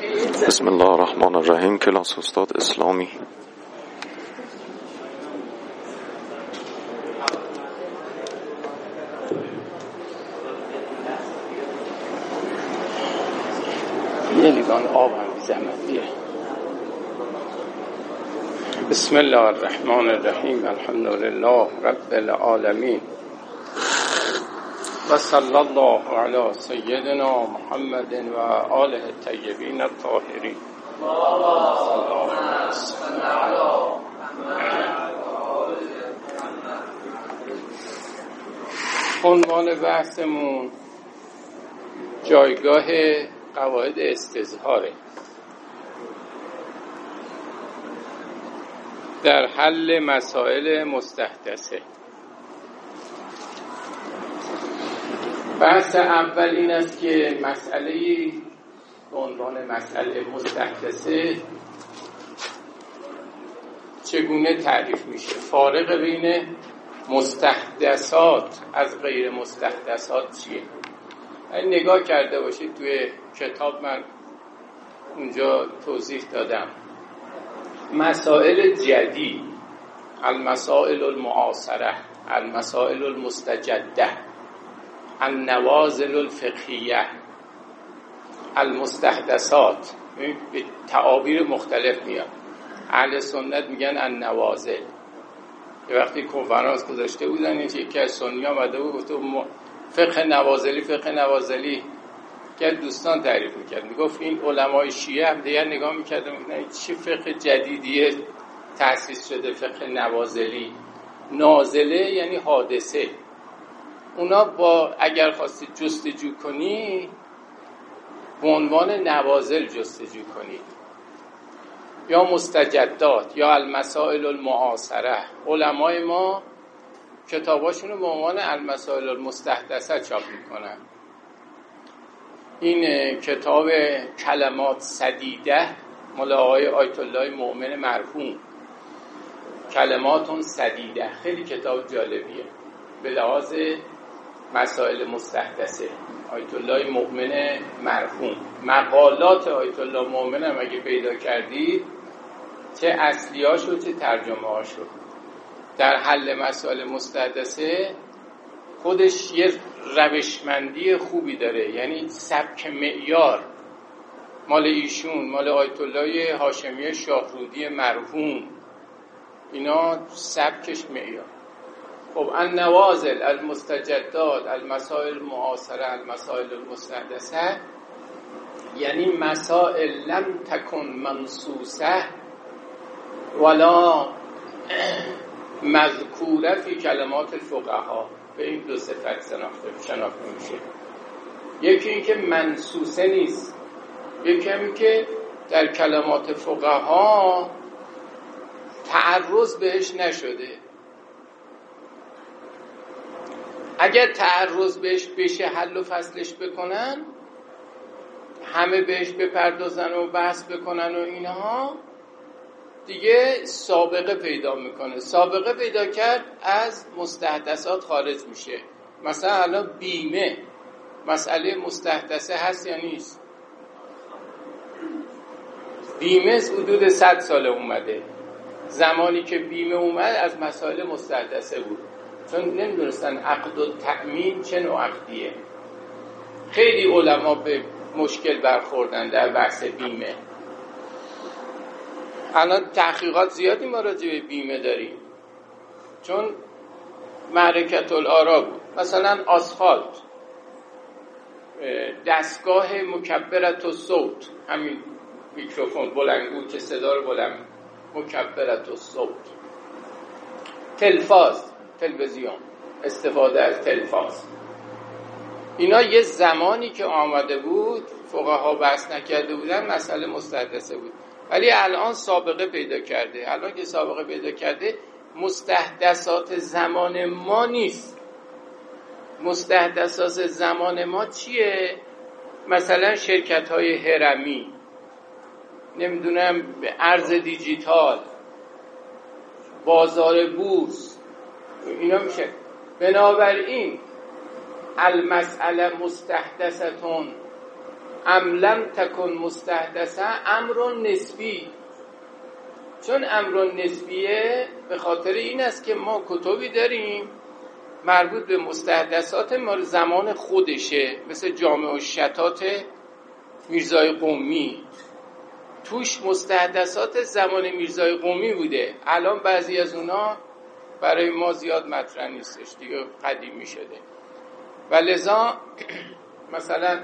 بسم الله الرحمن الرحیم کلاس استاد زحمت بسم الله الرحمن الرحیم. الحمد لله رب العالمین. و صلی الله علی سیدنا محمد و آله الطیبین الطاهرین. عنوان بحثمون جایگاه قواعد استظهاره. در حل مسائل مستحدثه. بحث اول این است که مسئله به عنوان مسئله مستحدثه چگونه تعریف میشه؟ فارق بین مستحدثات از غیر مستحدثات چیه؟ نگاه کرده باشید توی کتاب من اونجا توضیح دادم. مسائل جدید المسائل المعاصره المسائل المستجده. النوازل الفقهیه المستحدثات. به تعابیر مختلف میاد. اهل سنت میگن النوازل. یه وقتی کنفرانس گذاشته بودن یکی از سنی آمده بود گفت فقه نوازلی فقه نوازلی. که دوستان تعریف می‌کرد. می‌گفت این علمای شیعه هم دیگر نگاه می‌کردن چه فقه جدیدیه؟ تأسیس شده فقه نوازلی. نازله یعنی حادثه. اونا با اگر خواستی جستجو کنی به عنوان نوازل جستجو کنی. یا مستجدات یا المسائل المعاصره. علمای ما کتاباشون رو به عنوان المسائل المستحدثه چاپ می‌کنن. این کتاب کلمات سدیده مال آقای آیت الله مؤمن مرحوم. کلماتون سدیده خیلی کتاب جالبیه. به لحاظ مسائل مستحدثه. آیت الله مؤمن مرحوم. مقالات آیت الله مؤمن هم اگه پیدا کردید چه اصلیاشو چه ترجمه هاشو در حل مسائل مستحدثه خودش یه روشمندی خوبی داره. یعنی سبک معیار. مال ایشون مال آیت الله هاشمی شاهرودی مرحوم. اینا سبکش معیار. خب النوازل المستجدات المسائل المعاصره المسائل المستحدثه یعنی مسائل لم تکن منصوصه ولا مذکوره فی کلمات الفقها به این دو صفت شناخته میشه. یکی اینکه منصوصه نیست. یکی هم که در کلمات فقها تعرض بهش نشده. اگر تعرض بهش بشه حل و فصلش بکنن همه بهش بپردازن و بحث بکنن و اینها دیگه سابقه پیدا می‌کنه. سابقه پیدا کرد از مستحدثات خارج میشه. مثلا الان بیمه. مسئله مستحدثه هست یا نیست؟ بیمه حدود 100 سال اومده. زمانی که بیمه اومد از مسائل مستحدثه بود. چون نمی‌دونستن عقد و تأمین چه نوع عقدیه خیلی علما به مشکل برخوردن در بحث بیمه. الان تحقیقات زیادی ما راجع به بیمه داریم. چون معرکت الارا بود. مثلا آسفالت دستگاه مکبرت و صوت. همین میکروفون بلنگو که صدا رو بلند مکبرت و صوت. تلفاز. تلویزیون استفاده از تلفاز اینا یه زمانی که آمده بود فقها بحث نکرده بودن مسئله مستحدثه بود. ولی الان سابقه پیدا کرده. الان که سابقه پیدا کرده مستحدثات زمان ما نیست. مستحدثات زمان ما چیه؟ مثلا شرکت های هرمی. نمی‌دونم ارز دیجیتال. بازار بورس. اینا میشه. بنابراین المسئله مستحدثتون. ام لم تکن مستحدثه امر نسبی. چون امر نسبیه به خاطر این است که ما کتبی داریم مربوط به مستحدثات ما زمان خودشه. مثل جامعه و شتات میرزای قومی. توش مستحدثات زمان میرزای قومی بوده. الان بعضی از اونا برای ما زیاد مطرح نیستش دیگه قدیمی شده. و لذا مثلا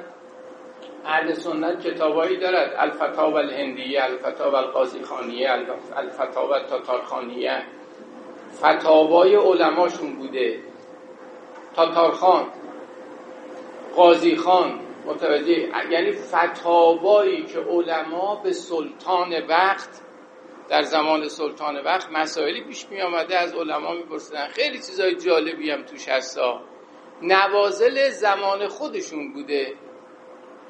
اهل سنت کتابایی دارد. الفتاو الهندیه الفتاو القاضی خانیه الفتاو التاتارخانیه فتاوای علماشون بوده. تاتارخان قاضی خان متوجه یعنی فتاوایی که علما به سلطان وقت در زمان سلطان وقت مسائلی پیش می آمده از علما میپرسیدن خیلی چیزای جالبی هم توش هستا نوازل زمان خودشون بوده.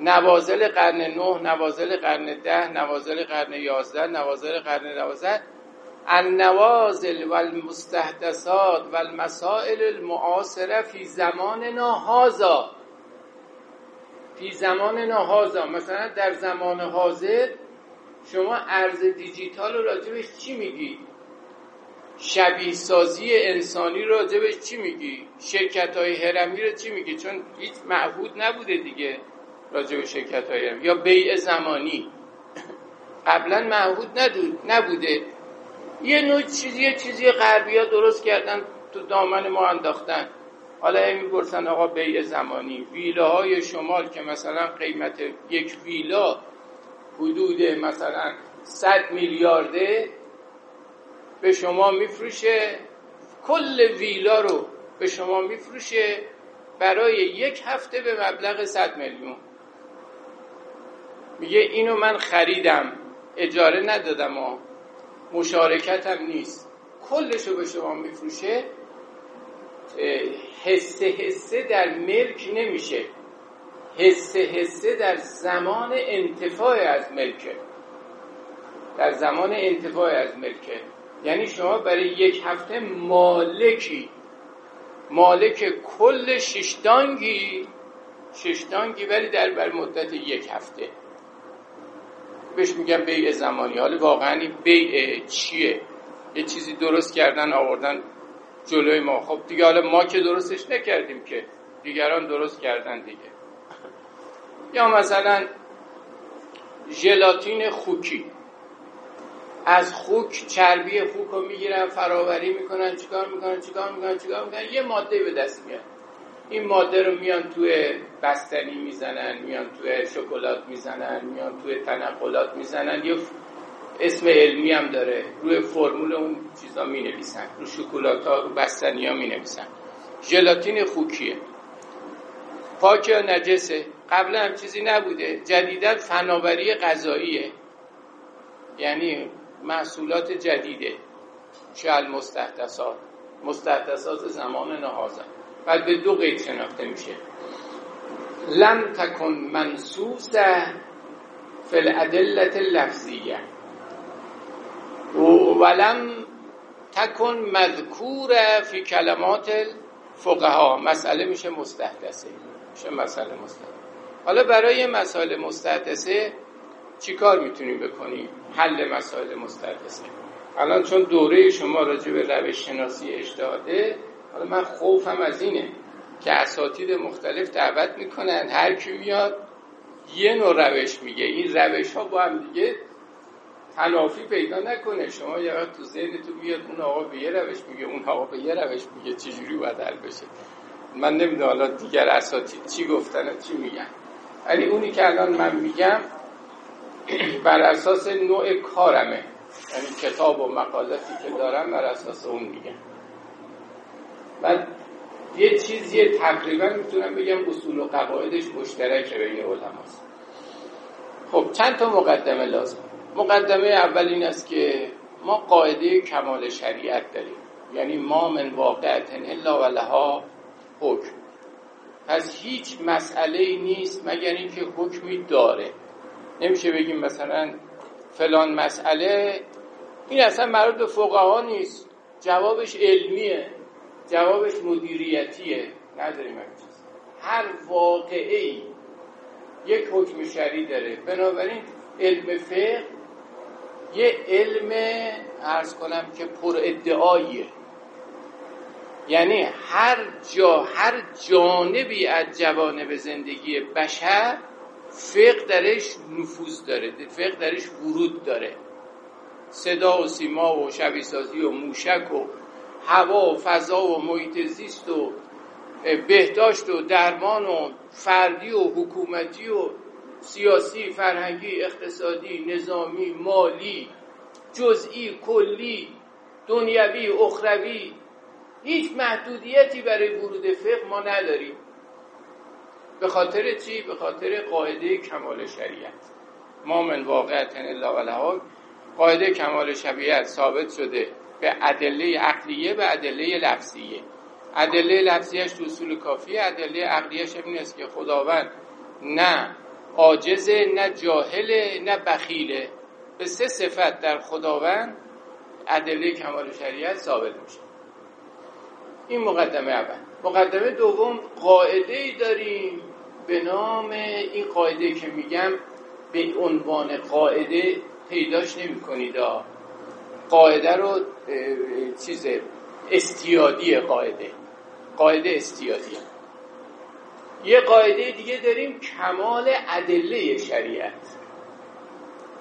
نوازل قرن نه نوازل قرن ده نوازل قرن یازده نوازل قرن دوازده. النوازل و المستحدثات و المسائل المعاصره فی زمان هازا فی زمان هازا مثلا در زمان حاضر شما ارز دیجیتال رو راجبش چی میگی؟ شبیه سازی انسانی رو راجبش چی میگی؟ شرکت های هرمی رو چی میگی؟ چون هیچ معهود نبوده دیگه راجب شرکت های هرمی یا بیع زمانی قبلا معهود نبوده یه نوع چیزی یه چیزی غربی درست کردن تو دامن ما انداختن حالا این می‌پرسن آقا بیع زمانی ویلاهای شمال که مثلا قیمت یک ویلا حدود مثلا 100 میلیارده به شما میفروشه. کل ویلا رو به شما میفروشه برای یک هفته به مبلغ 100 میلیون. میگه اینو من خریدم اجاره ندادم و مشارکتم نیست. کلشو به شما میفروشه. حسه حسه در ملک نمیشه. حسه حسه در زمان انتفاع از ملکه در زمان انتفاع از ملکه یعنی شما برای یک هفته مالکی مالک کل ششدانگی ششدانگی ولی در بر مدت یک هفته. بهش میگم بیع زمانی. حالا واقعا این بیع چیه؟ یه چیزی درست کردن آوردن جلوی ما. خب دیگه حالا ما که درستش نکردیم که دیگران درست کردن دیگه. یا مثلا ژلاتین خوکی. از خوک چربی خوک رو می‌گیرن فراوری می‌کنن چیکار می‌کنن چیکار می‌کنن چیکار می‌کنن؟ یه ماده به دست میاد. این ماده رو میان توی بستنی می‌زنن میان توی شکلات می‌زنن میان توی تنقلات می‌زنن. یه اسم علمی هم داره. روی فرمول اون چیزا می نویسن رو شکلات ها رو بستنی ها می نویسن ژلاتین خوکیه. پاک یا نجسه. قبلا هم چیزی نبوده. جدیدا فناوری غذاییه یعنی محصولات جدیده. شال مستحدثات مستحدثات زمان نهازن بعد به دو قید شناخته میشه. لم تکن منسوسه فی الادلت لفظیه ولم تکن مذکور فی کلمات فقها مسئله میشه مستحدثه. میشه مسئله مستحدثه حالا برای مسائل مستحدثه چیکار می‌تونیم بکنیم حل مسائل مستحدثه الان چون دوره شما راجع به روش شناسی اجتهاده حالا من خوفم از اینه که اساتید مختلف دعوت می‌کنن هر کی میاد یه نوع روش میگه. این روش ها با هم دیگه تنافی پیدا نکنه. شما یه وقت تو بیاد اون آقا به یه روش میگه اون آقا به یه روش میگه. چجوری باید حل بشه؟ من نمی‌دونم حالا دیگر اساتید چی گفتن و چی میگن. ولی اونی که الان من میگم بر اساس نوع کارمه. یعنی کتاب و مقالاتی که دارم بر اساس اون میگم. بعد یه چیزی تقریبا می‌تونم بگم اصول و قواعدش مشترکه بین علماست. خب چند تا مقدمه لازم؟ مقدمه اول این است که ما قاعده کمال شریعت داریم. یعنی ما من واقعت الا ولها حکم. پس هیچ مسئله نیست مگر اینکه حکمی داره. نمیشه بگیم مثلا فلان مسئله این اصلا مربوط به فقها نیست. جوابش علمیه جوابش مدیریتیه. نداریم چیز. هر واقعی یک حکم شرعی داره. بنابراین علم فقه یه علم ارز کنم که پر ادعاییه. یعنی هر جا هر جانبی از جوانب زندگی بشر فقه درش نفوذ داره فقه درش ورود داره. صدا و سیما و شبیسازی و موشک و هوا و فضا و محیط زیست و بهداشت و درمان و فردی و حکومتی و سیاسی، فرهنگی، اقتصادی، نظامی، مالی، جزئی، کلی، دنیوی، اخروی هیچ محدودیتی برای ورود فقه ما نداریم. به خاطر چی؟ به خاطر قاعده کمال شریعت. ما من واقعیت الا ولها قاعده کمال شریعت ثابت شده به ادله عقلیه به ادله لفظیه. ادله لفظیش تو اصول کافیه ادله عقلیش این است که خداوند نه عاجزه نه جاهله نه بخیله به سه صفت در خداوند ادله کمال شریعت ثابت میشه. این مقدمه اول. مقدمه دوم قاعده ای داریم به نام این قاعده که میگم به عنوان قاعده پیداش نمی کنید قاعده رو چیز استیادی قاعده. قاعده استیادی. یه قاعده دیگه داریم کمال ادله شریعت.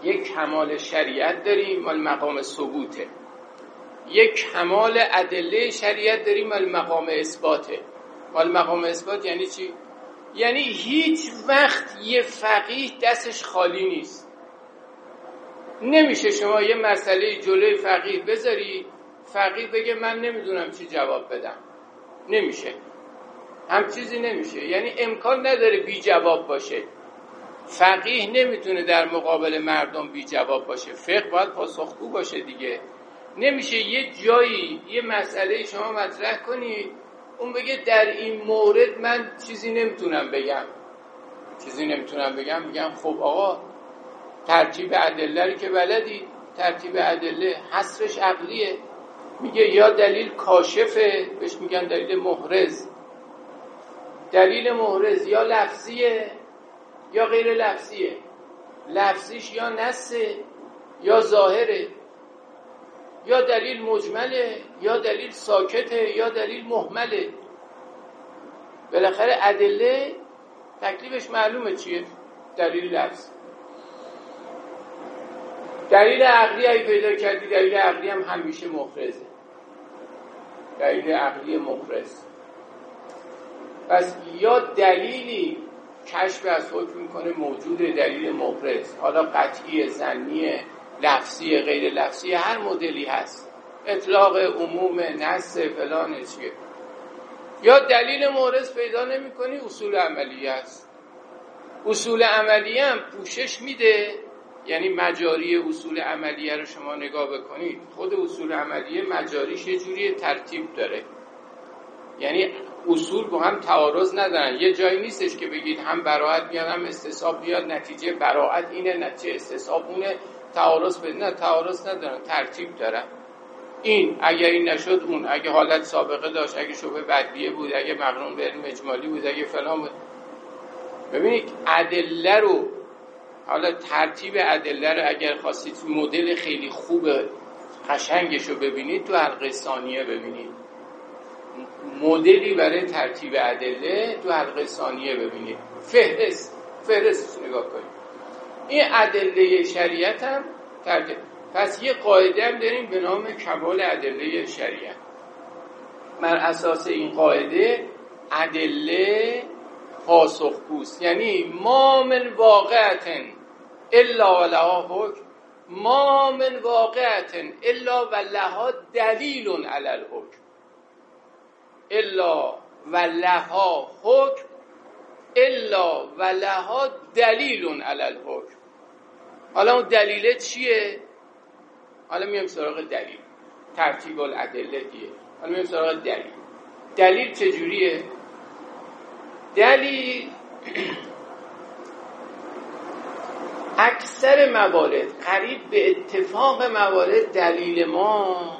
یک کمال شریعت داریم مال مقام ثبوته. یک کمال ادله شریعت داریم مال مقام اثباته. مال مقام اثبات یعنی چی؟ یعنی هیچ وقت یه فقیه دستش خالی نیست. نمیشه شما یه مسئله جلوی فقیه بذاری فقیه بگه من نمی‌دونم چی جواب بدم. نمیشه. هم چیزی نمیشه. یعنی امکان نداره بی جواب باشه. فقیه نمی‌تونه در مقابل مردم بی جواب باشه. فقه باید پاسخگو باشه دیگه. نمیشه یه جایی یه مسئله شما مطرح کنید اون بگه در این مورد من چیزی نمی‌تونم بگم. چیزی نمی‌تونم بگم میگم خب آقا ترتیب ادله که بلدی ترتیب ادله حسرش عقلیه. میگه یا دلیل کاشفه بهش میگن دلیل محرز. دلیل محرز یا لفظیه یا غیر لفظیه. لفظیش یا نسه یا ظاهره. یا دلیل مجمله یا دلیل ساکته یا دلیل محمله. بالاخره ادله تکلیفش معلومه چیه؟ دلیل لفظ. دلیل عقلی ای پیدا کردی دلیل عقلی هم همیشه مخرزه دلیل عقلی مخرز پس یا دلیلی کشف از حکم می‌کنه موجود دلیل مخرز حالا قطعی زنی لفظی غیر لفظی هر مدلی هست. اطلاق عموم نص فلان چیه. یا دلیل مورز پیدا نمی کنی اصول عملی است. اصول عملیه هم پوشش میده. یعنی مجاری اصول عملیه رو شما نگاه بکنید. خود اصول عملیه مجاریش یه جوری ترتیب داره. یعنی اصول با هم تعارض ندارن. یه جایی نیستش که بگید هم براعت بیاد هم استصاب بیاد نتیجه براعت اینه نتیجه استصاب اونه. تعارض بده نه تعارض ندارن ترتیب دارن این اگر این نشد اون. اگه حالت سابقه داشت اگه شبه بدبیه بود اگه مقرون به علم اجمالی بود اگه فلان بود. ببینید ادله رو حالا ترتیب ادله رو اگر خواستید مدل خیلی خوب قشنگش رو ببینید تو حلقه ثانیه ببینید. مدلی برای ترتیب ادله تو حلقه ثانیه ببینید. فهرست فهرست نگاه کنید. این ادله شریعت هم ترتیب پس یه قاعده هم داریم به نام کمال ادله شریعت. بر اساس این قاعده ادله پاسخگوست یعنی ما من واقعت الا ولها حکم. ما من واقعت الا ولها دلیل علی الحکم. الا ولها حکم. الا ولها دلیل علی الحکم. حالا اون دلیل چیه؟ حالا میام سراغ دلیل. ترتیب الادله دیه حالا میام سراغ دلیل. دلیل چجوریه؟ دلیل اکثر موارد قریب به اتفاق موارد دلیل ما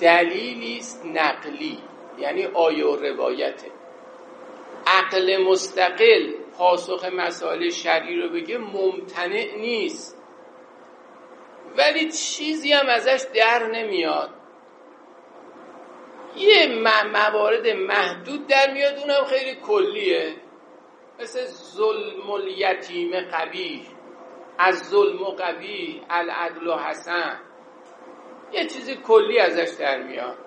دلیلی است نقلی یعنی آیه و روایته. عقل مستقل پاسخ مسائل شرعی رو بگه ممتنع نیست. ولی چیزی هم ازش در نمیاد. یه موارد محدود در میاد اونم خیلی کلیه. مثل ظلم الیتیم قبیح. از ظلم و قبیح العدل و حسن. یه چیزی کلی ازش در میاد.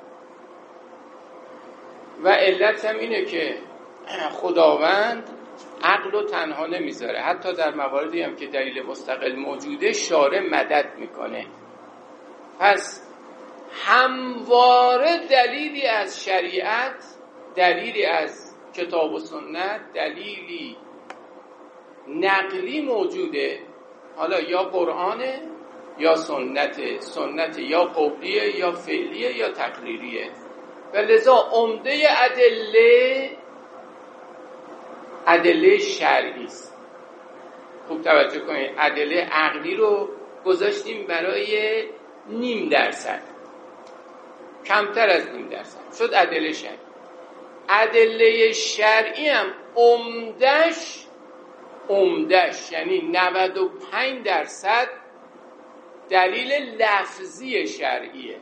و علت هم اینه که خداوند عقل رو تنها نمی‌ذاره. حتی در مواردی هم که دلیل مستقل موجوده شاره مدد می‌کنه. پس همواره دلیلی از شریعت دلیلی از کتاب و سنت دلیلی نقلی موجوده. حالا یا قرآنه یا سنت سنت یا قولیه یا فعلیه یا تقریریه. و لذا عمده ادله ادله شرعی است. خوب توجه کنید ادله عقلی رو گذاشتیم برای نیم درصد. کمتر از نیم درصد. شد ادله شرعی. ادله شرعی هم عمدش عمدش یعنی 95 درصد دلیل لفظی شرعیه.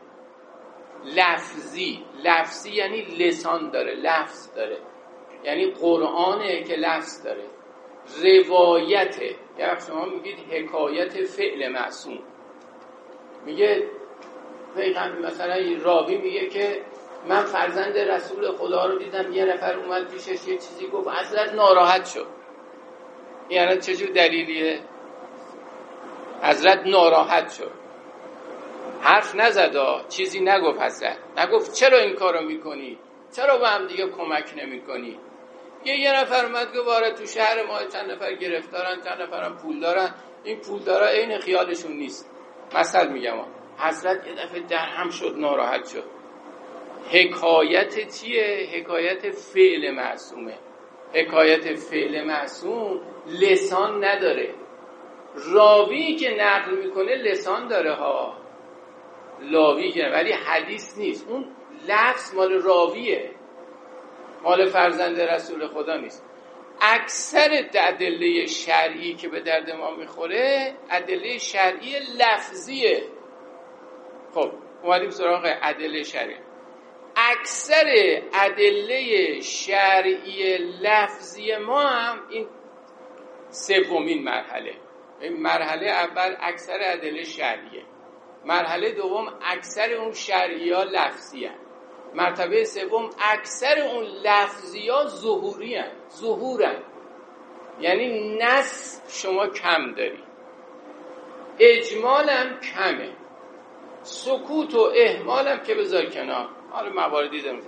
لفظی لفظی یعنی لسان داره لفظ داره. یعنی قرآنه که لفظ داره. روایته یا شما میگید حکایت فعل معصوم. میگه پیغمبر مثلا راوی میگه که من فرزند رسول خدا رو دیدم یه نفر اومد پیشش یه چیزی گفت حضرت ناراحت شد. یعنی چجور دلیلیه؟ حضرت ناراحت شد. حرف نزدا چیزی نگفت حضرت. نگفت چرا این کارو می‌کنی؟ چرا با هم دیگه کمک نمی‌کنی؟ یه یه نفر اومد وارد تو شهر ما چند نفر گرفتارن چند نفرم پول دارن. این پول دارا عین خیالشون نیست. مثل میگم حضرت یه دفعه در هم شد ناراحت شد. حکایت چیه؟ حکایت فعل معصومه. حکایت فعل معصوم لسان نداره. راوی که نقل می‌کنه لسان داره ها. لاوی که ولی حدیث نیست. اون لفظ مال راویه. مال فرزند رسول خدا نیست. اکثر ادله شرعی که به درد ما می‌خوره ادله شرعی لفظیه. خب اومدیم سراغ ادله شرعی. اکثر ادله شرعی لفظی ما هم این سومین مرحله. این مرحله اول اکثر ادله شرعیه. مرحله دوم اکثر اون شرعی ها لفظی هن. مرتبه سوم اکثر اون لفظی ها ظهوری هن. یعنی نس شما کم داری. اجمالم کمه. سکوت و احمالم که بذار کنار. حالا مواردی دارم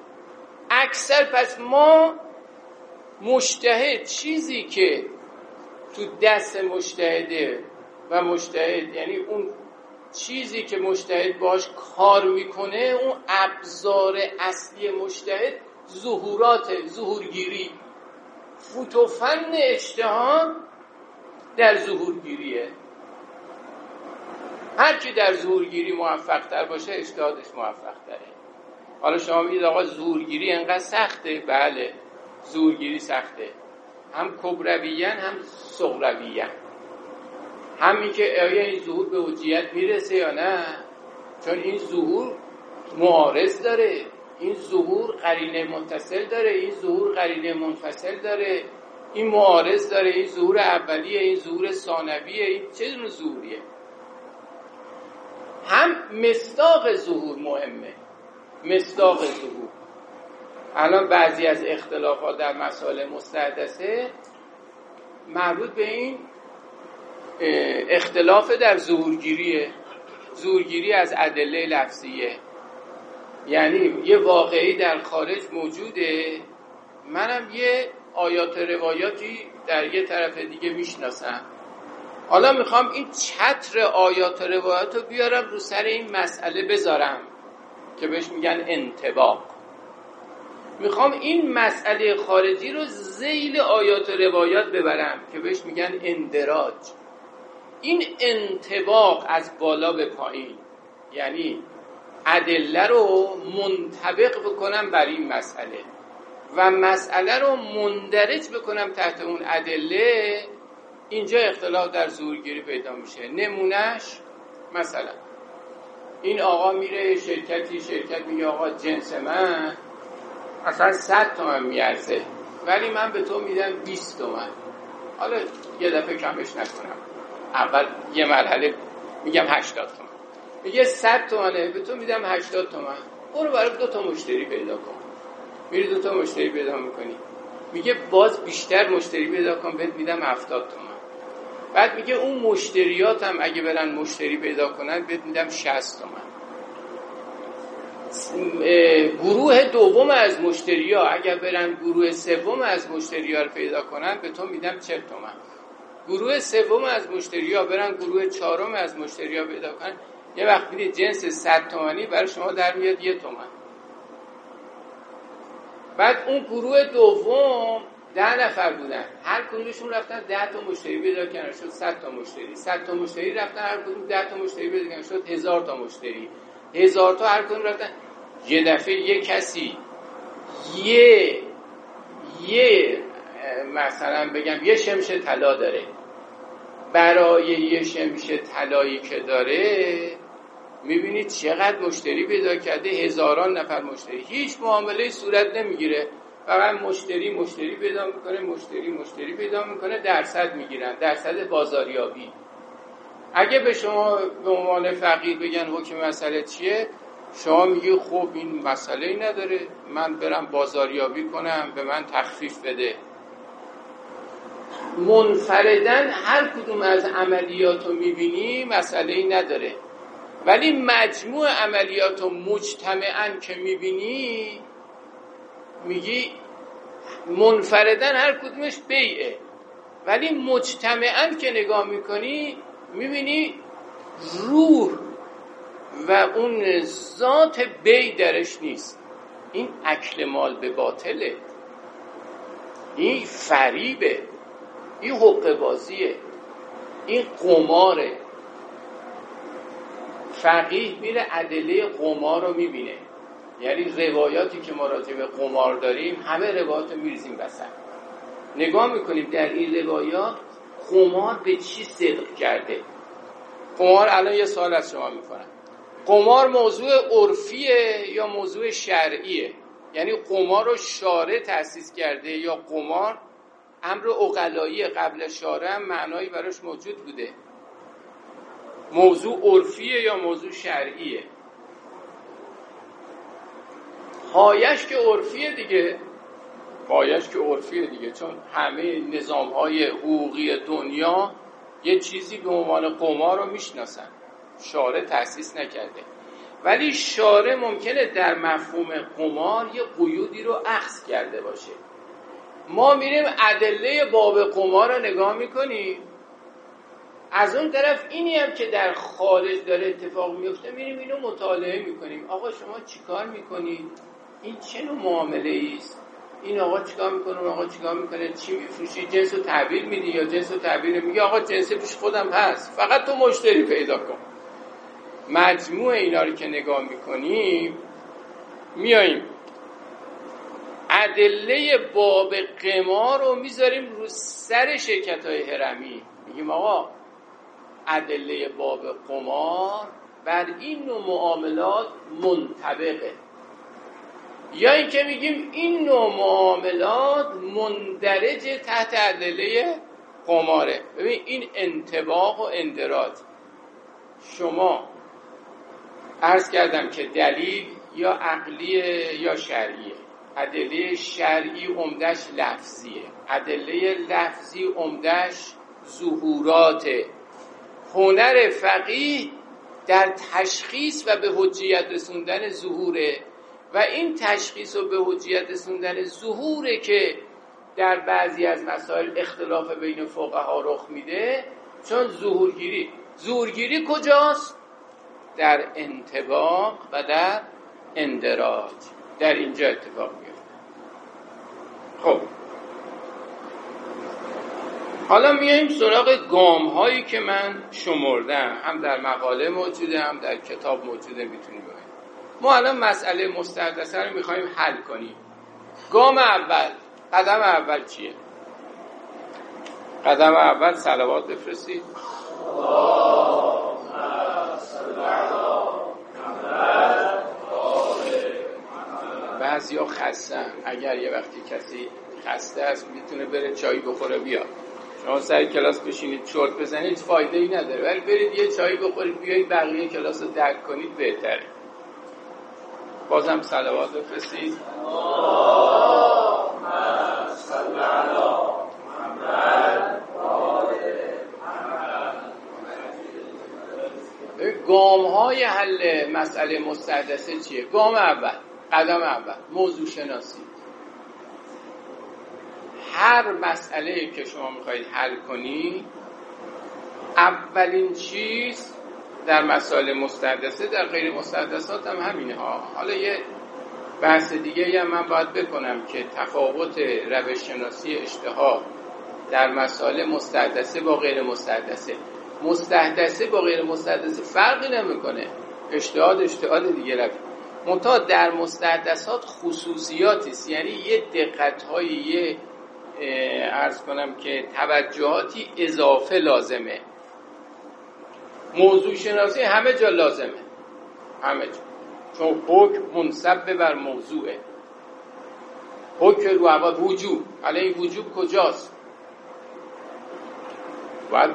اکثر پس ما مشتهد چیزی که تو دست مشتهده و مشتهد یعنی اون چیزی که مشتهد باش کار می‌کنه اون ابزار اصلی مشتهد ظهورات ظهورگیری. فوتوفن اجتهاد در ظهورگیریه. هر کی در ظهورگیری موفق تر باشه اجتهادش موفق تره حالا شما میگید آقا زورگیری انقدر سخته. بله زورگیری سخته. هم کبرویان هم صغرویان همین که آیا این ظهور به وجیت می‌رسه یا نه؟ چون این ظهور معارض داره. این ظهور قرینه متصل داره. این ظهور قرینه منفصل داره. این معارض داره. این ظهور اولیه. این ظهور ثانویه. این چه نوع ظهوریه؟ هم مصداق ظهور مهمه. مصداق ظهور. الان بعضی از اختلافات در مسائل مستحدثه مربوط به این اختلاف در ظهورگیریه ظهورگیری از ادله لفظیه. یعنی یه واقعی در خارج موجوده. منم یه آیات روایاتی در یه طرف دیگه می‌شناسم. حالا می‌خوام این چتر آیات روایات رو بیارم رو سر این مسئله بذارم که بهش میگن انتباق. می‌خوام این مسئله خارجی رو زیل آیات روایات ببرم که بهش میگن اندراج. این انتباق از بالا به پایین. یعنی ادله رو منطبق بکنم بر این مسئله. و مسئله رو مندرج بکنم تحت اون ادله اینجا اختلاف در زورگیری پیدا میشه. نمونهش مثلا این آقا میره شرکتی شرکت میگه آقا جنس من اصلا 100 تومن میارزه ولی من به تو میدم 20 تومن. حالا یه دفعه کمش نکنم. اول یه مرحله میگم 80 تومن. میگه 100 تومنه به تو میدم 80 تومن. برو برای دو تا مشتری پیدا کن. میری دو تا مشتری پیدا می‌کنی. میگه باز بیشتر مشتری پیدا کن بهت میدم 70 تومن. بعد میگه اون مشتریات هم اگه برن مشتری پیدا کنن بهت میدم 60 تومن. گروه دوم از مشتری ها اگر برن گروه سوم از مشتری ها رو پیدا کنن به تو میدم 40 تومن. گروه سوم از مشتری ها برن گروه چهارم از مشتری ها پیدا کنن. یه وقت می‌دید جنس 100 تومانی برای شما در میاد یه تومن. بعد اون گروه دوم ده نفر بودن. هر کدومشون رفتن ده تا مشتری پیدا کردن. شد 100 تا مشتری. 100 تا مشتری رفتن هر کدوم ده تا مشتری پیدا کردن. شد هزار تا مشتری. هزار تا هر کدوم رفتن. یه دفعه یه کسی یه یه مثلا بگم یه شمش طلا داره. برای یه شمش طلایی که داره می‌بینید چقدر مشتری پیدا کرده هزاران نفر مشتری. هیچ معامله صورت نمی‌گیره. فقط مشتری مشتری پیدا می‌کنه مشتری مشتری پیدا می‌کنه درصد می‌گیرن درصد بازاریابی. اگه به شما به عنوان فقیر بگن حکم مسئله چیه شما میگی خب این مسئله ای نداره. من برم بازاریابی کنم به من تخفیف بده. منفردن هر کدوم از عملیات رو می‌بینی مسئله ای نداره. ولی مجموع عملیات رو مجتمعا که می‌بینی میگی منفردن هر کدومش بیعه. ولی مجتمعا که نگاه می‌کنی می‌بینی روح و اون ذات بی درش نیست. این اکل مال به باطله. این فریبه. این حقه بازیه. این قماره. فقیه میره ادله قمار رو می‌بینه. یعنی روایاتی که ما راجع قمار داریم همه روایات رو میریزیم وسط. نگاه می‌کنیم در این روایات قمار به چی صدق کرده؟ قمار الان یه سوال از شما می‌کنم. قمار موضوع عرفیه یا موضوع شرعیه؟ یعنی قمار رو شارع تأسیس کرده یا قمار امر اقلایی قبل شارع هم معنایی براش موجود بوده. موضوع عرفیه یا موضوع شرعیه؟ پایش که عرفیه دیگه. پایش که عرفیه دیگه چون همه نظام های حقوقی دنیا یه چیزی به عنوان قمار رو می‌شناسن. شارع تأسیس نکرده. ولی شارع ممکنه در مفهوم قمار یه قیودی رو اخذ کرده باشه. ما میریم ادله باب قمار رو نگاه می‌کنیم. از اون طرف اینی هم که در خارج داره اتفاق میفته میریم اینو مطالعه می‌کنیم. آقا شما چیکار می‌کنید؟ این چه نوع معامله است؟ این آقا چیکار می‌کنه؟ آقا چیکار می‌کنه؟ چی میفروشی؟ جنس رو تحویل میدی یا جنس رو تحویل؟ میگه آقا جنس پیش خودم هست. فقط تو مشتری پیدا کن. مجموع اینا رو که نگاه می‌کنیم میاییم ادله باب قمار رو می‌ذاریم رو سر شرکت های هرمی میگیم آقا ادله باب قمار بر این نوع معاملات منطبقه. یا اینکه میگیم این نوع معاملات مندرج تحت ادله قماره. ببین این انتباق و اندراج. شما عرض کردم که دلیل یا عقلیه یا شرعیه. ادله شرعی عمدش لفظیه. ادله لفظی عمدش ظهورات هنر فقیه در تشخیص و به حجیت رسوندن ظهوره و این تشخیص و به حجیت رسوندن ظهوره که در بعضی از مسائل اختلاف بین فقها رخ میده چون ظهورگیری. ظهورگیری کجاست؟ در انتباق و در اندراج. در اینجا اتفاق میفته خب. حالا میایم سراغ گام هایی که من شمردم هم در مقاله موجوده هم در کتاب موجوده می‌تونیم ببینیم. ما الان مسئله مستحدثه رو می‌خوایم حل کنیم. گام اول. قدم اول چیه؟ قدم اول سلوات بفرستید. بعضی ها خستن. اگر یه وقتی کسی خسته است می‌تونه بره چای بخوره بیاد شما سر کلاس بشینید چرت بزنید فایده ای نداره. ولی برید یه چای بخورید بیایید بقیه کلاس رو درک کنید بهتره. بازم سلوات بفرستید. گام های حل مسئله مستحدثه چیه؟ گام اول. قدم اول موضوع شناسی. هر مسئله که شما می‌خواهید حل کنی اولین چیز در مسائل مستحدثه در غیر مستحدثات هم همینه. ها حالا یه بحث دیگه هم من باید بکنم که تفاوت روش شناسی اشتها در مسائل مستحدثه با غیر مستحدثه مستحدثه با غیر مستحدثه فرقی نمی‌کنه. اجتهاد اجتهاد دیگه روی منتها در مستحدثات خصوصیاتی یعنی یه دقت های یه ارز کنم که توجهاتی اضافه لازمه. موضوع شناسی همه جا لازمه. همه جا. چون حکم منصب بر موضوعه. حکم رو اول وجوب. حالا این وجوب کجاست؟ باید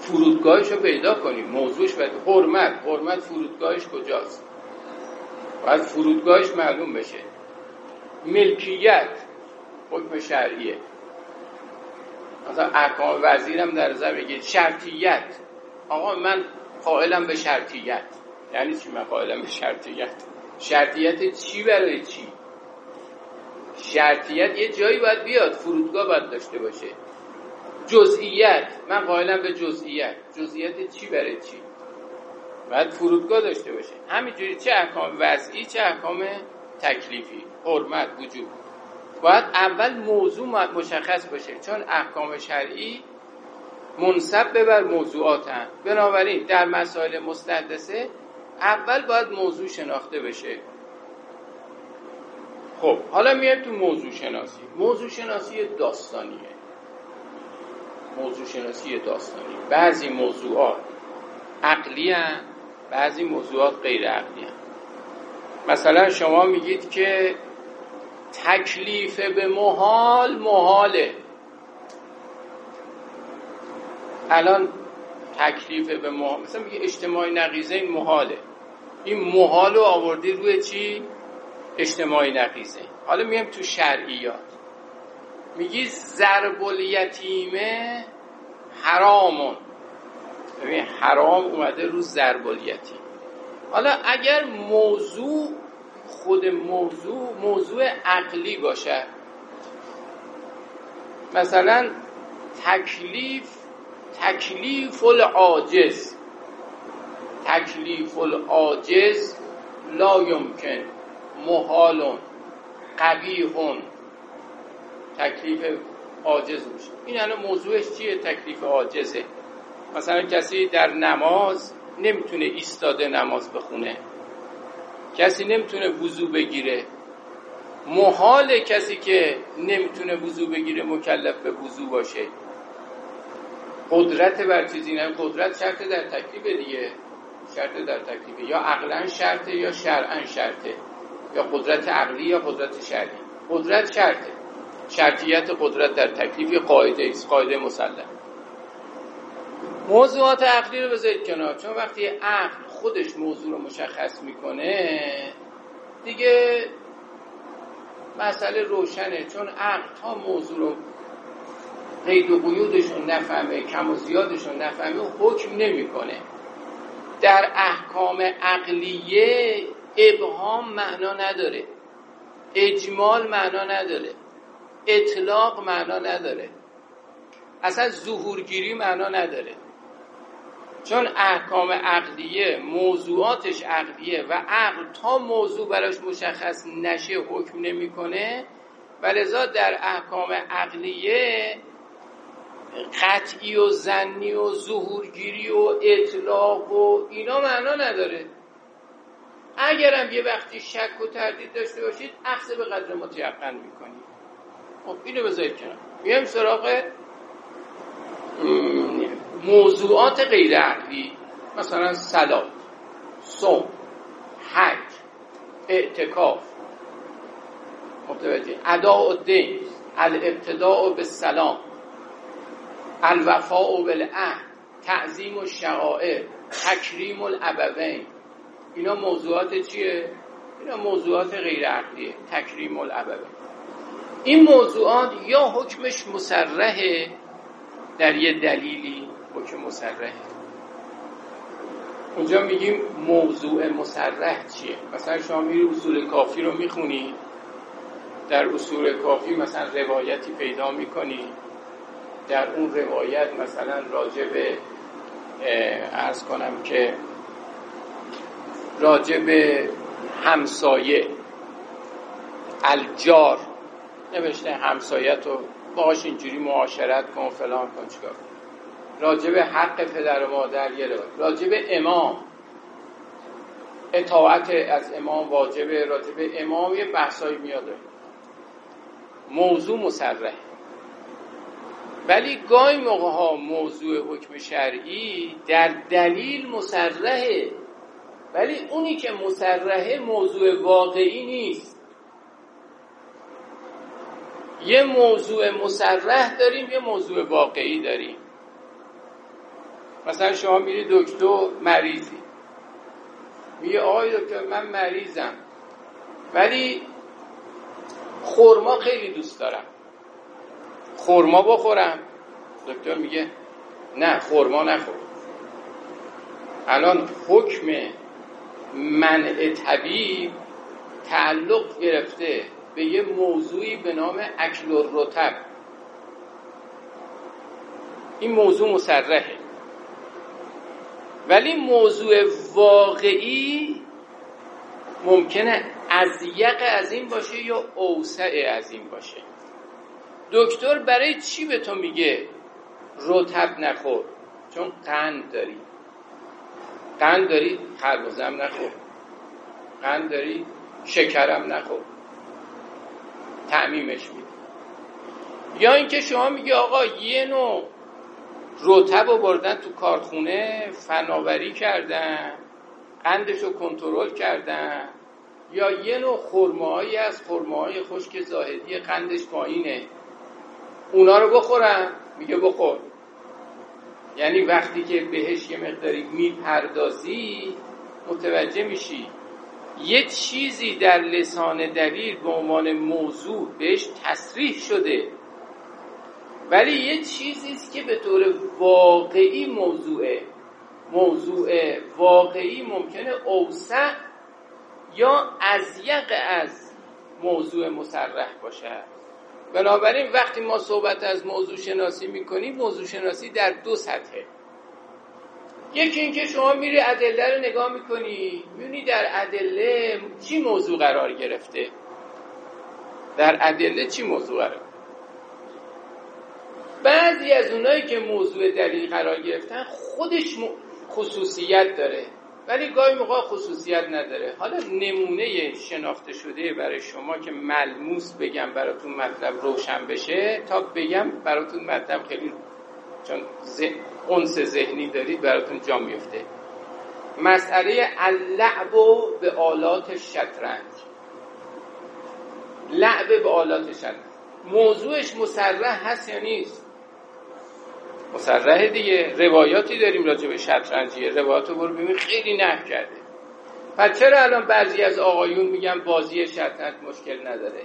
فرودگاهش رو پیدا کنیم. موضوعش باید حرمت. حرمت فرودگاهش کجاست؟ باید فرودگاهش معلوم بشه. ملکیت حکم شرعیه. مثلا احکام وزیرم در بگید شرطیت. آقا من قائلم به شرطیت. یعنی چی من قائلم به شرطیت؟ شرطیت چی برای چی؟ شرطیت یه جایی باید بیاد. فرودگاه باید داشته باشه. جزئیت. من قائلم به جزئیت. جزئیت چی برای چی؟ باید فرودگاه داشته باشه. همینجوری چه احکام وضعی چه احکام تکلیفی حرمت وجود. باید اول موضوع مشخص باشه. چون احکام شرعی منصب بر موضوعات هم بنابراین در مسائل مستحدثه اول باید موضوع شناخته بشه. خب حالا میاد تو موضوع شناسی. موضوع شناسی داستانیه. موضوع شناسی داستانی. بعضی موضوعات عقلی هم بعضی موضوعات غیر عقلی هم. مثلا شما میگید که تکلیف به محال محاله. الان تکلیف به محال مثلا میگه اجتماعی نقیزه این محاله. این محال رو آوردی روی چی؟ اجتماعی نقیزه حالا میگم تو شرعیات. میگی ضرب الیتیمه حرامون. ببین حرام اومده رو ضرب الیتیم حالا اگر موضوع خود موضوع موضوع عقلی باشه مثلا تکلیف تکلیف العاجز تکلیف العاجز لا یمکن محال قبیح تکلیف عاجز میشه این الان موضوعش چیه؟ تکلیف عاجزه. مثلا کسی در نماز نمی‌تونه ایستاده نماز بخونه. کسی نمی‌تونه وضو بگیره. محال کسی که نمی‌تونه وضو بگیره مکلف به وضو باشه. قدرت بر چیزی نه قدرت شرط در تکلیف دیگه. شرط در تکلیف یا عقلا شرطه یا شرعا شرطه. یا قدرت عقلی یا قدرت شرعی. قدرت شرطه. شرطیت قدرت در تکلیف قاعده است قاعده مسلم موضوعات عقلی رو بذارید کنار. چون وقتی عقل خودش موضوع رو مشخص می‌کنه دیگه مسئله روشنه. چون عقل تا موضوع رو قید و قیودش رو نفهمه کم و زیادش رو نفهمه حکم نمی‌کنه. در احکام عقلیه ابهام معنا نداره. اجمال معنا نداره. اطلاق معنا نداره. اصلا ظهورگیری معنا نداره. چون احکام عقلیه موضوعاتش عقلیه و عقل تا موضوع براش مشخص نشه حکم نمی‌کنه و لذا در احکام عقلیه قطعی و زنی و ظهورگیری و اطلاق و اینا معنا نداره. اگرم یه وقتی شک و تردید داشته باشید اخذ به قدر متیقن می‌کنید. خب اینو بذارید کنار. میایم سراغ موضوعات غیر عقلی. مثلا سلات صوم حج اعتکاف. متوجه اداء الدین الابتداء به سلام الوفاء بالعهد تعظیم و شعائر تکریم الابوین. اینا موضوعات چیه؟ اینا موضوعات غیر عقلیه تکریم الابوین. این موضوعات یا حکمش مسرحه در یه دلیلی حکم مسرحه اونجا میگیم موضوع مسرح چیه؟ مثلا شما میری اصول کافی رو می‌خونی در اصول کافی مثلا روایتی پیدا می‌کنی در اون روایت مثلا راجع به ارز کنم که راجع به همسایه الجار نوشته همسایت رو باش اینجوری معاشرت کن فلان کن چیکار راجع به حق پدر و مادر یه راجع به امام. اطاعت از امام واجبه. راجع به امام یه بحثایی میاده موضوع مسرح ولی گاهی موقع ها موضوع حکم شرعی در دلیل مسرحه ولی اونی که مسرحه موضوع واقعی نیست. یه موضوع مسرح داریم یه موضوع واقعی داریم. مثلا شما میری دکتر مریضی. میگه آقای دکتر من مریضم. ولی خورما خیلی دوست دارم. خورما بخورم. دکتر میگه نه خورما نخور. الان حکم منع طبیب تعلق گرفته به یه موضوعی به نام اکل رتب این موضوع مسرحه ولی موضوع واقعی ممکنه ازیق از این باشه یا اوسع از این باشه. دکتر برای چی به تو میگه رتب نخور؟ چون قند داری. قند داری خربزم نخور. قند داری شکرم نخور. تعمیمش میده یا اینکه شما میگه آقا یه نوع رتب رو بردن تو کارخونه فناوری کردن قندش رو کنترل کردن. یا یه نوع خرماهایی از خرماهای خشک زاهدی قندش پایینه. اونا رو بخورن میگه بخور. یعنی وقتی که بهش یه مقداری می‌پردازی متوجه میشی. یه چیزی در لسان دلیل به عنوان موضوع بهش تصریح شده. ولی یه چیزی است که به طور واقعی موضوعه. موضوع واقعی ممکنه اوسع یا ازیق از موضوع مسرح باشه. بنابراین وقتی ما صحبت از موضوع شناسی می‌کنیم موضوع شناسی در دو سطحه. یکی اینکه شما میری ادله رو نگاه می‌کنی می‌بینی در ادله چی موضوع قرار گرفته؟ در ادله چی موضوع قرار؟ بعضی از اونایی که موضوع دلیل قرار گرفتن خودش خصوصیت داره. ولی گاهی موقع خصوصیت نداره. حالا نمونه شناخته شده برای شما که ملموس بگم براتون مطلب روشن بشه تا بگم براتون مطلب خیلی چون اونس ذهنی دارید براتون جا میفته. مسئله اللعب به آلات شطرنج. لعب به آلات شطرنج. موضوعش مسرح هست یا نیست؟ مسرحه دیگه. روایاتی داریم راجع به شطرنجیه روایات رو برو ببین. خیلی نه کرده. پس چرا الان بعضی از آقایون میگن بازی شطرنج مشکل نداره؟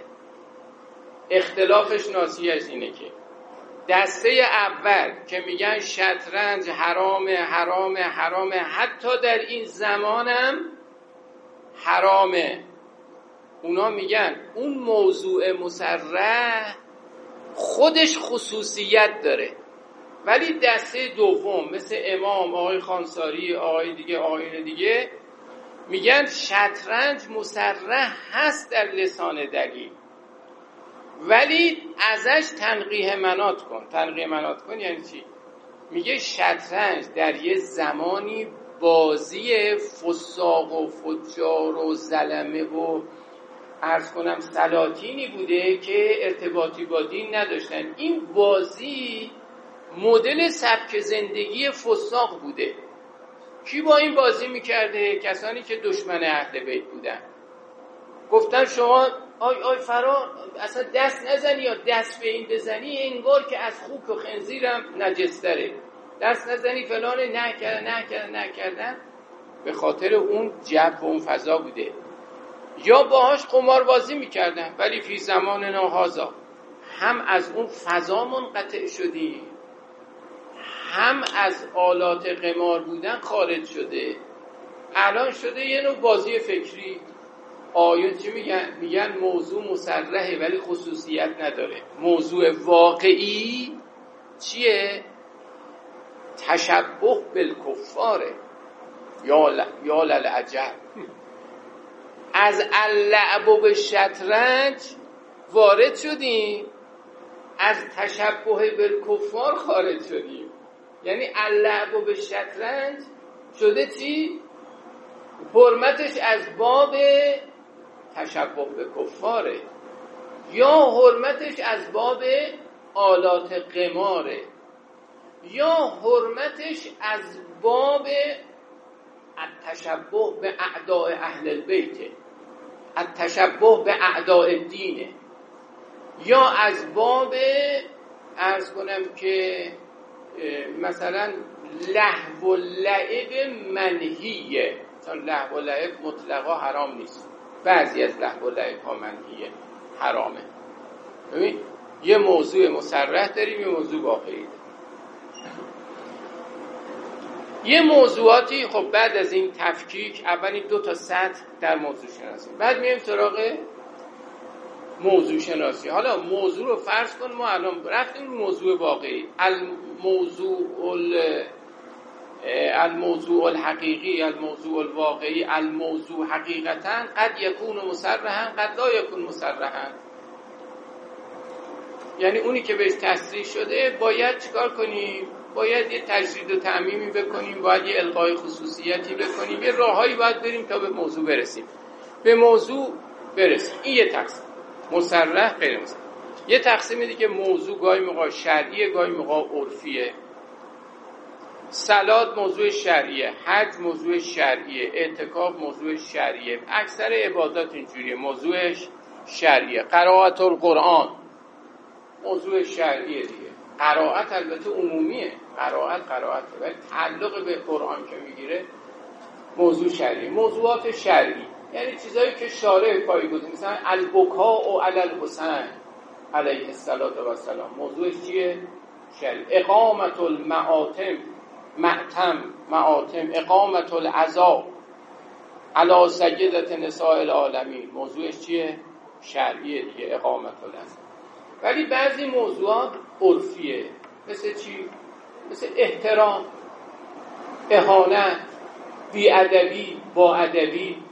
اختلافش ناسی اینه که دسته اول که میگن شطرنج حرام حرام حرام حتی در این زمانم حرامه اونا میگن اون موضوع مسرح خودش خصوصیت داره. ولی دسته دوم مثل امام آقای خانساری آقای دیگه آقای دیگه میگن شطرنج مسرح هست در لسان دلیل. ولی ازش تنقیه منات کن. تنقیه منات کن یعنی چی؟ میگه شطرنج در یه زمانی بازی فساق و فجار و زلمه و ارز کنم سلاطینی بوده که ارتباطی با دین نداشتن. این بازی مدل سبک زندگی فساق بوده. کی با این بازی می‌کرده؟ کسانی که دشمن اهل بیت بودن. گفتن شما آی آی فرا اصلا دست نزنی یا دست به این بزنی انگار که از خوک و خنزیرم نجستره. دست نزنی فلان نه کردن نه کردن نه کردن. به خاطر اون جب و اون فضا بوده. یا باهاش قمار بازی می‌کردن ولی فی زمان ناهازا. هم از اون فضا منقطع شدیم. هم از آلات قمار بودن خارج شده. الان شده یه نوع بازی فکری. آیون چی میگن؟ میگن موضوع مسرحه ولی خصوصیت نداره. موضوع واقعی چیه؟ تشبه بالکفاره. یا للعجب. از اللعب به شطرنج وارد شدیم. از تشبه بالکفار خارج شدیم. یعنی اللعب به شطرنج شده چی؟ حرمتش از باب تشبه به کفاره. یا حرمتش از باب آلات قماره. یا حرمتش از باب التشبه به اعداء اهل البیت. التشبه به اعداء دینه یا از باب ارز کنم که مثلا لحو و لعب منهیه. چون لحو و لعب مطلقا حرام نیست. بعضی از لحو و لعب ها منهیه. حرامه. ببین یه موضوع مسرح داریم یه موضوع واقعی یه موضوعاتی خب بعد از این تفکیک اولی دو تا سطح در موضوع شناسی. بعد میایم سراغ موضوع شناسی. حالا موضوع رو فرض کن ما الان رفتیم موضوع واقعی. الموضوع الموضوع الحقیقی الموضوع الواقعی الموضوع حقیقتا قد یکون مسرحا قد لا یکون مسرحا یعنی اونی که بهش تصریح شده باید چیکار کنیم؟ باید یه تجدید و تعمیمی بکنیم باید یه القای خصوصیتی بکنیم یه راههایی باید بریم تا به موضوع برسیم. به موضوع برسیم. این یه تقسیم مسرح غیر مسرح یه تقسیم دیگه موضوع گاهی موقع شرعیه گاهی موقع عرفیه. سلات موضوع شرعیه حج موضوع شرعیه اعتکاف موضوع شرعیه. اکثر عبادات اینجوریه موضوعش شرعیه. قرائت القرآن موضوع شرعیه دیگه. قرائت البته عمومیه. قرائت قرائت ولی تعلق به قرآن که می‌گیره موضوع شرعی موضوعات شرعی. یعنی چیزایی که شارع پایگذاری مثلا البکا و علی الحسین علیه السلام موضوعش چیه؟ شرعی اقامت المعاتم معتم معاتم. اقامت العذاب علا سیدت نساء العالمین. موضوعش چیه؟ شرعیه دیگه اقامت العذاب ولی بعضی موضوعات عرفیه. مثل چی؟ مثل احترام اهانت بیادبی با ادبی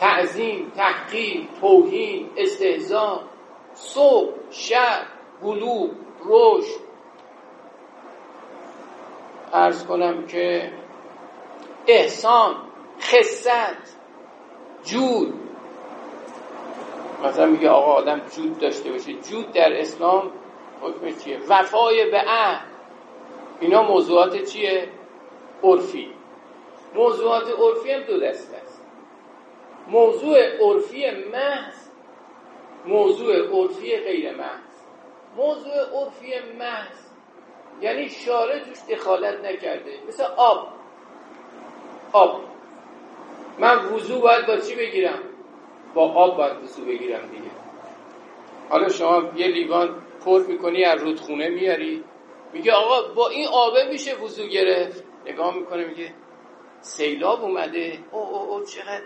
تعظیم تحقیر توهین استهزا صبح شب بلوغ رشد. ارز کنم که احسان خصت جود. مثلا میگه آقا آدم جود داشته باشه. جود در اسلام حکمش چیه؟ وفای به عهد. اینا موضوعات چیه؟ عرفی. موضوعات عرفی هم دو دسته موضوع عرفی محض موضوع عرفی غیر محض. موضوع عرفی محض یعنی شارع توش دخالت نکرده مثل آب. آب. من وضو باید با چی بگیرم؟ با آب باید وضو بگیرم دیگه. حالا شما یه لیوان پر می‌کنی از رودخونه میاری. میگه آقا با این آبه میشه وضو گرفت. نگاه می‌کنه میگه سیلاب اومده. او او او چقدر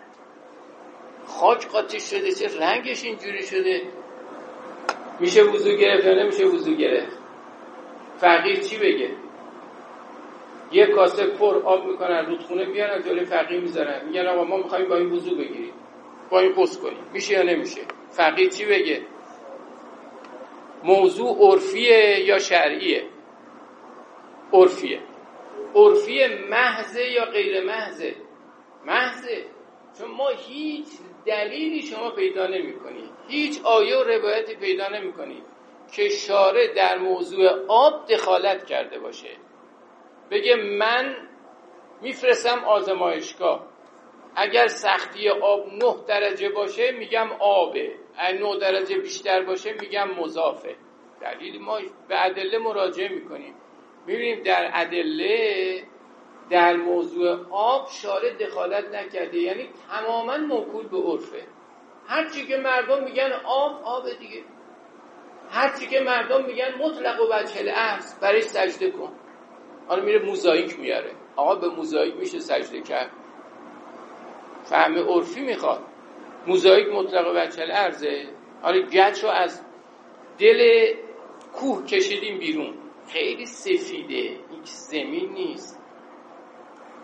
خاک قاطی شده چه رنگش اینجوری شده؟ میشه وضو گرفت یا نمیشه وضو گرفت؟ فقیه چی بگه؟ یه کاسه پر آب می‌کنن رودخونه بیارن جلوی فقیه می‌ذارن. میگن آقا ما می‌خوایم با این وضو بگیریم. با این قص کنیم. میشه یا نمیشه؟ فقیه چی بگه؟ موضوع عرفیه یا شرعیه؟ عرفیه. عرفی محضه یا غیر محضه؟ محضه. چون ما هیچ دلیلی شما پیدا نمی کنید هیچ آیه و روایتی پیدا نمی کنید که شارع در موضوع آب دخالت کرده باشه. بگه من میفرستم آزمایشگاه. اگر سختی آب نه درجه باشه میگم آبه. اگر نه درجه بیشتر باشه میگم مضافه. دلیل ما به ادله مراجعه می‌کنیم. می‌بینیم در ادله در موضوع آب شارع دخالت نکرده. یعنی تماما موکول به عرفه. هرچی که مردم میگن آب آب دیگه. هرچی که مردم میگن مطلق و بچه الارض برای سجده کن. حالا میره موزاییک میاره. آقا به موزاییک میشه سجده کرد. فهم عرفی می‌خواد. موزاییک مطلق و بچه الارضه حالا گچ رو از دل کوه کشیدیم بیرون. خیلی سفیده. هیچ زمین نیست.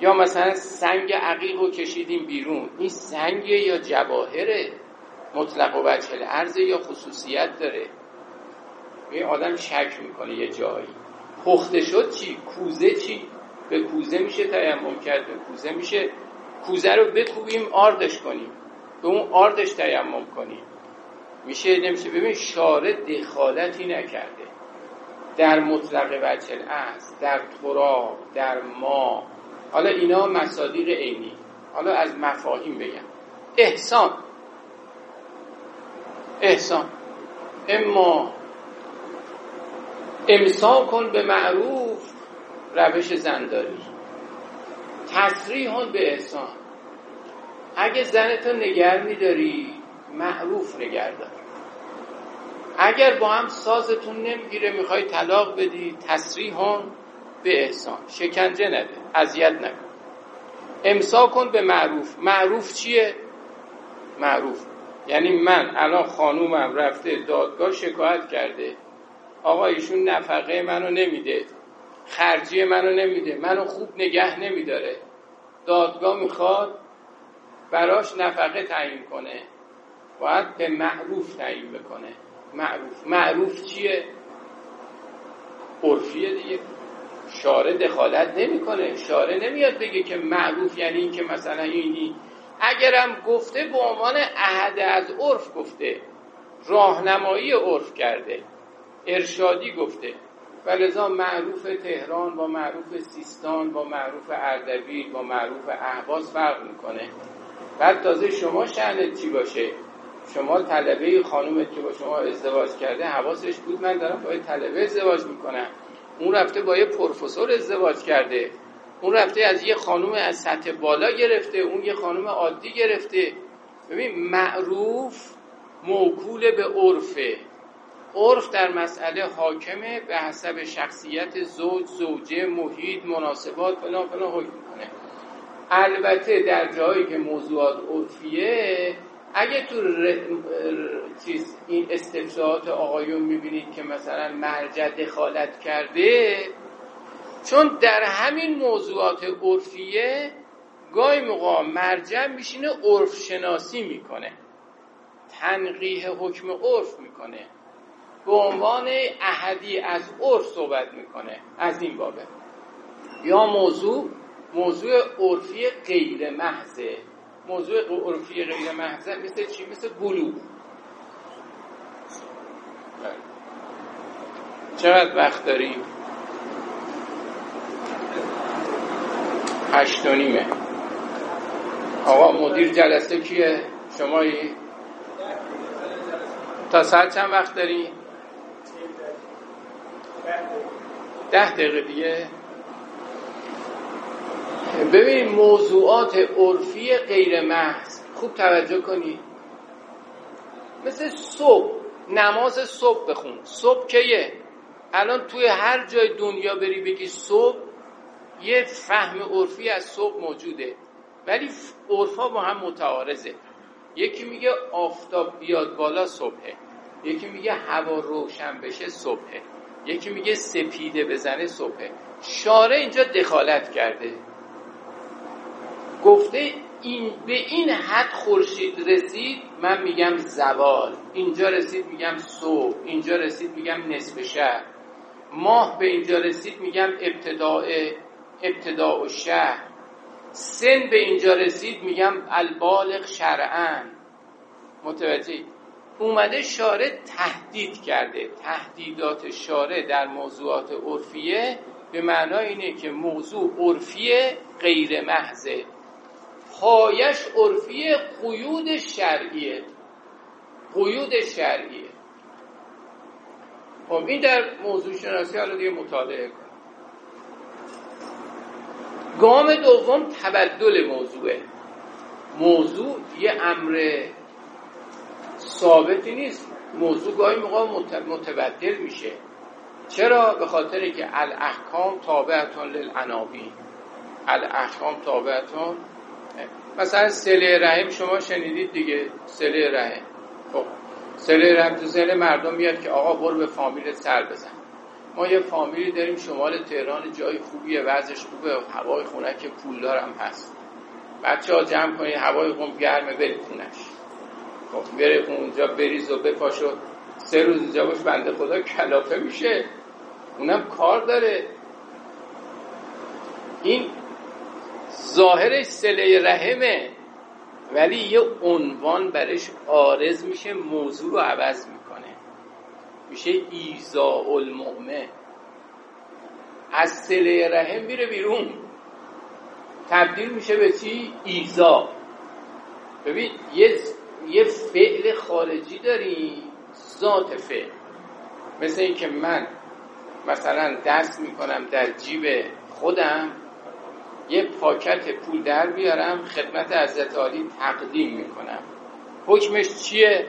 یا مثلا سنگ عقیق رو کشیدیم بیرون. این سنگ یا جواهره؟ مطلق و ارزه یا خصوصیت داره؟ این آدم شک می‌کنه یه جایی. پخته شد چی؟ کوزه چی؟ به کوزه میشه تیمم کرد به کوزه میشه. کوزه رو بکوبیم آردش کنیم. به اون آردش تیمم کنیم. میشه نمیشه؟ ببین شارع دخالتی نکرده. در مطلق بچه است در تراب در ما حالا اینا مصادیق عینی. حالا از مفاهیم بگم. احسان. احسان. اما امسا کن به معروف روش زنداری تصریح به احسان. اگه زنتو نگر میداری معروف نگردار اگر با هم سازتون نمی‌گیره می‌خوای طلاق بدی تصریح به احسان. شکنجه نده. اذیت نکن. امسا کن به معروف. معروف چیه؟ معروف. یعنی من. الان خانومم رفته دادگاه شکایت کرده. آقا ایشون نفقه منو نمیده. خرجی منو نمیده. منو خوب نگه نمیداره. دادگاه می‌خواد براش نفقه تعیین کنه. باید به معروف تعیین بکنه. معروف. معروف چیه؟ عرفیه دیگه. شاره دخالت نمی‌کنه. شاره نمیاد بگه که معروف یعنی این که مثلا اینی. اگرم گفته به عنوان عهد از عرف گفته. راهنمایی عرف کرده. ارشادی گفته. و لذا معروف تهران با معروف سیستان با معروف اردبیل با معروف اهواز فرق می‌کنه. بعد تازه شما شأنت چی باشه؟ شما طلبه خانومت که با شما ازدواج کرده حواسش بود. من دارم با طلبه ازدواج می‌کنم. اون رفته با یه پروفسور ازدواج کرده. اون رفته از یه خانوم از سطح بالا گرفته. اون یه خانوم عادی گرفته. ببین معروف موکول به عرفه. عرف در مسئله حاکمه به حسب شخصیت زوج زوجه محیط مناسبات فلان فلان حکم کنه البته در جایی که موضوعات عرفیه اگه تو چیز این استفساعات آقایون می‌بینید که مثلا مرجع دخالت کرده چون در همین موضوعات عرفیه گاهی موقع مرجع میشینه عرف شناسی می‌کنه. تنقیح حکم عرف می‌کنه. به عنوان احدی از عرف صحبت می‌کنه از این بابه. یا موضوع موضوع عرفی غیر محضه موضوع عرفی غیر محضر مثل چی؟ مثل گلو چقدر وقت داریم؟ هشت و نیمه آقا مدیر جلسه کیه؟ شمایی؟ تا ساعت چند وقت داریم؟ ده دقیقه دیگه ببین موضوعات عرفی غیر محض. خوب توجه کنی. مثل صبح. نماز صبح بخون. صبح کیه؟ الان توی هر جای دنیا بری بگی صبح یه فهم عرفی از صبح موجوده. ولی عرفا با هم متعارضه. یکی میگه آفتاب بیاد بالا صبحه. یکی میگه هوا روشن بشه صبحه. یکی میگه سپیده بزنه صبحه. شاره اینجا دخالت کرده. گفته این به این حد خورشید رسید من میگم زوال. اینجا رسید میگم صبح اینجا رسید میگم نصف شهر ماه به اینجا رسید میگم ابتداء ابتداء و شهر. سن به اینجا رسید میگم البالغ شرعن متوجه؟ اومده شارع تهدید کرده. تهدیدات شارع در موضوعات عرفیه. به معنای اینه که موضوع عرفیه غیر محضه. پایش عرفی قیود شرعیه. قیود شرعیه. خب این در موضوع شناسی حالا دیگه مطالعه کن. گام دوم تبدل موضوعه. موضوع یه امر ثابتی نیست. موضوع گاهی موقع متبدل میشه. چرا؟ به خاطر که الاحکام تابعتون للعنابی. الاحکام تابعتون مثلا سله رحم شما شنیدید دیگه سله رحم. خب سله رحم تو ذهن مردم میاد که آقا برو به فامیل سر بزن. ما یه فامیلی داریم شمال تهران جای خوبیه وضعش خوبه هوای خونک پولدار هم هست. بچه ها جمع کنید هوای خون گرمه برید خونش. خب بره اونجا بریز و بپاش و سه روز اینجا باش بنده خدا کلافه میشه. اونم کار داره. این ظاهرش سله رحمه. ولی یه عنوان برش آرز میشه موضوع رو عوض می‌کنه. میشه ایزا المؤمن از سله رحم میره بیرون. تبدیل میشه به چی؟ ایزا. ببین یه, یه فعل خارجی داری ذات فعل. مثل اینکه من مثلا دست می‌کنم در جیب خودم یه پاکت پول در بیارم خدمت حضرت عالی تقدیم می‌کنم. حکمش چیه؟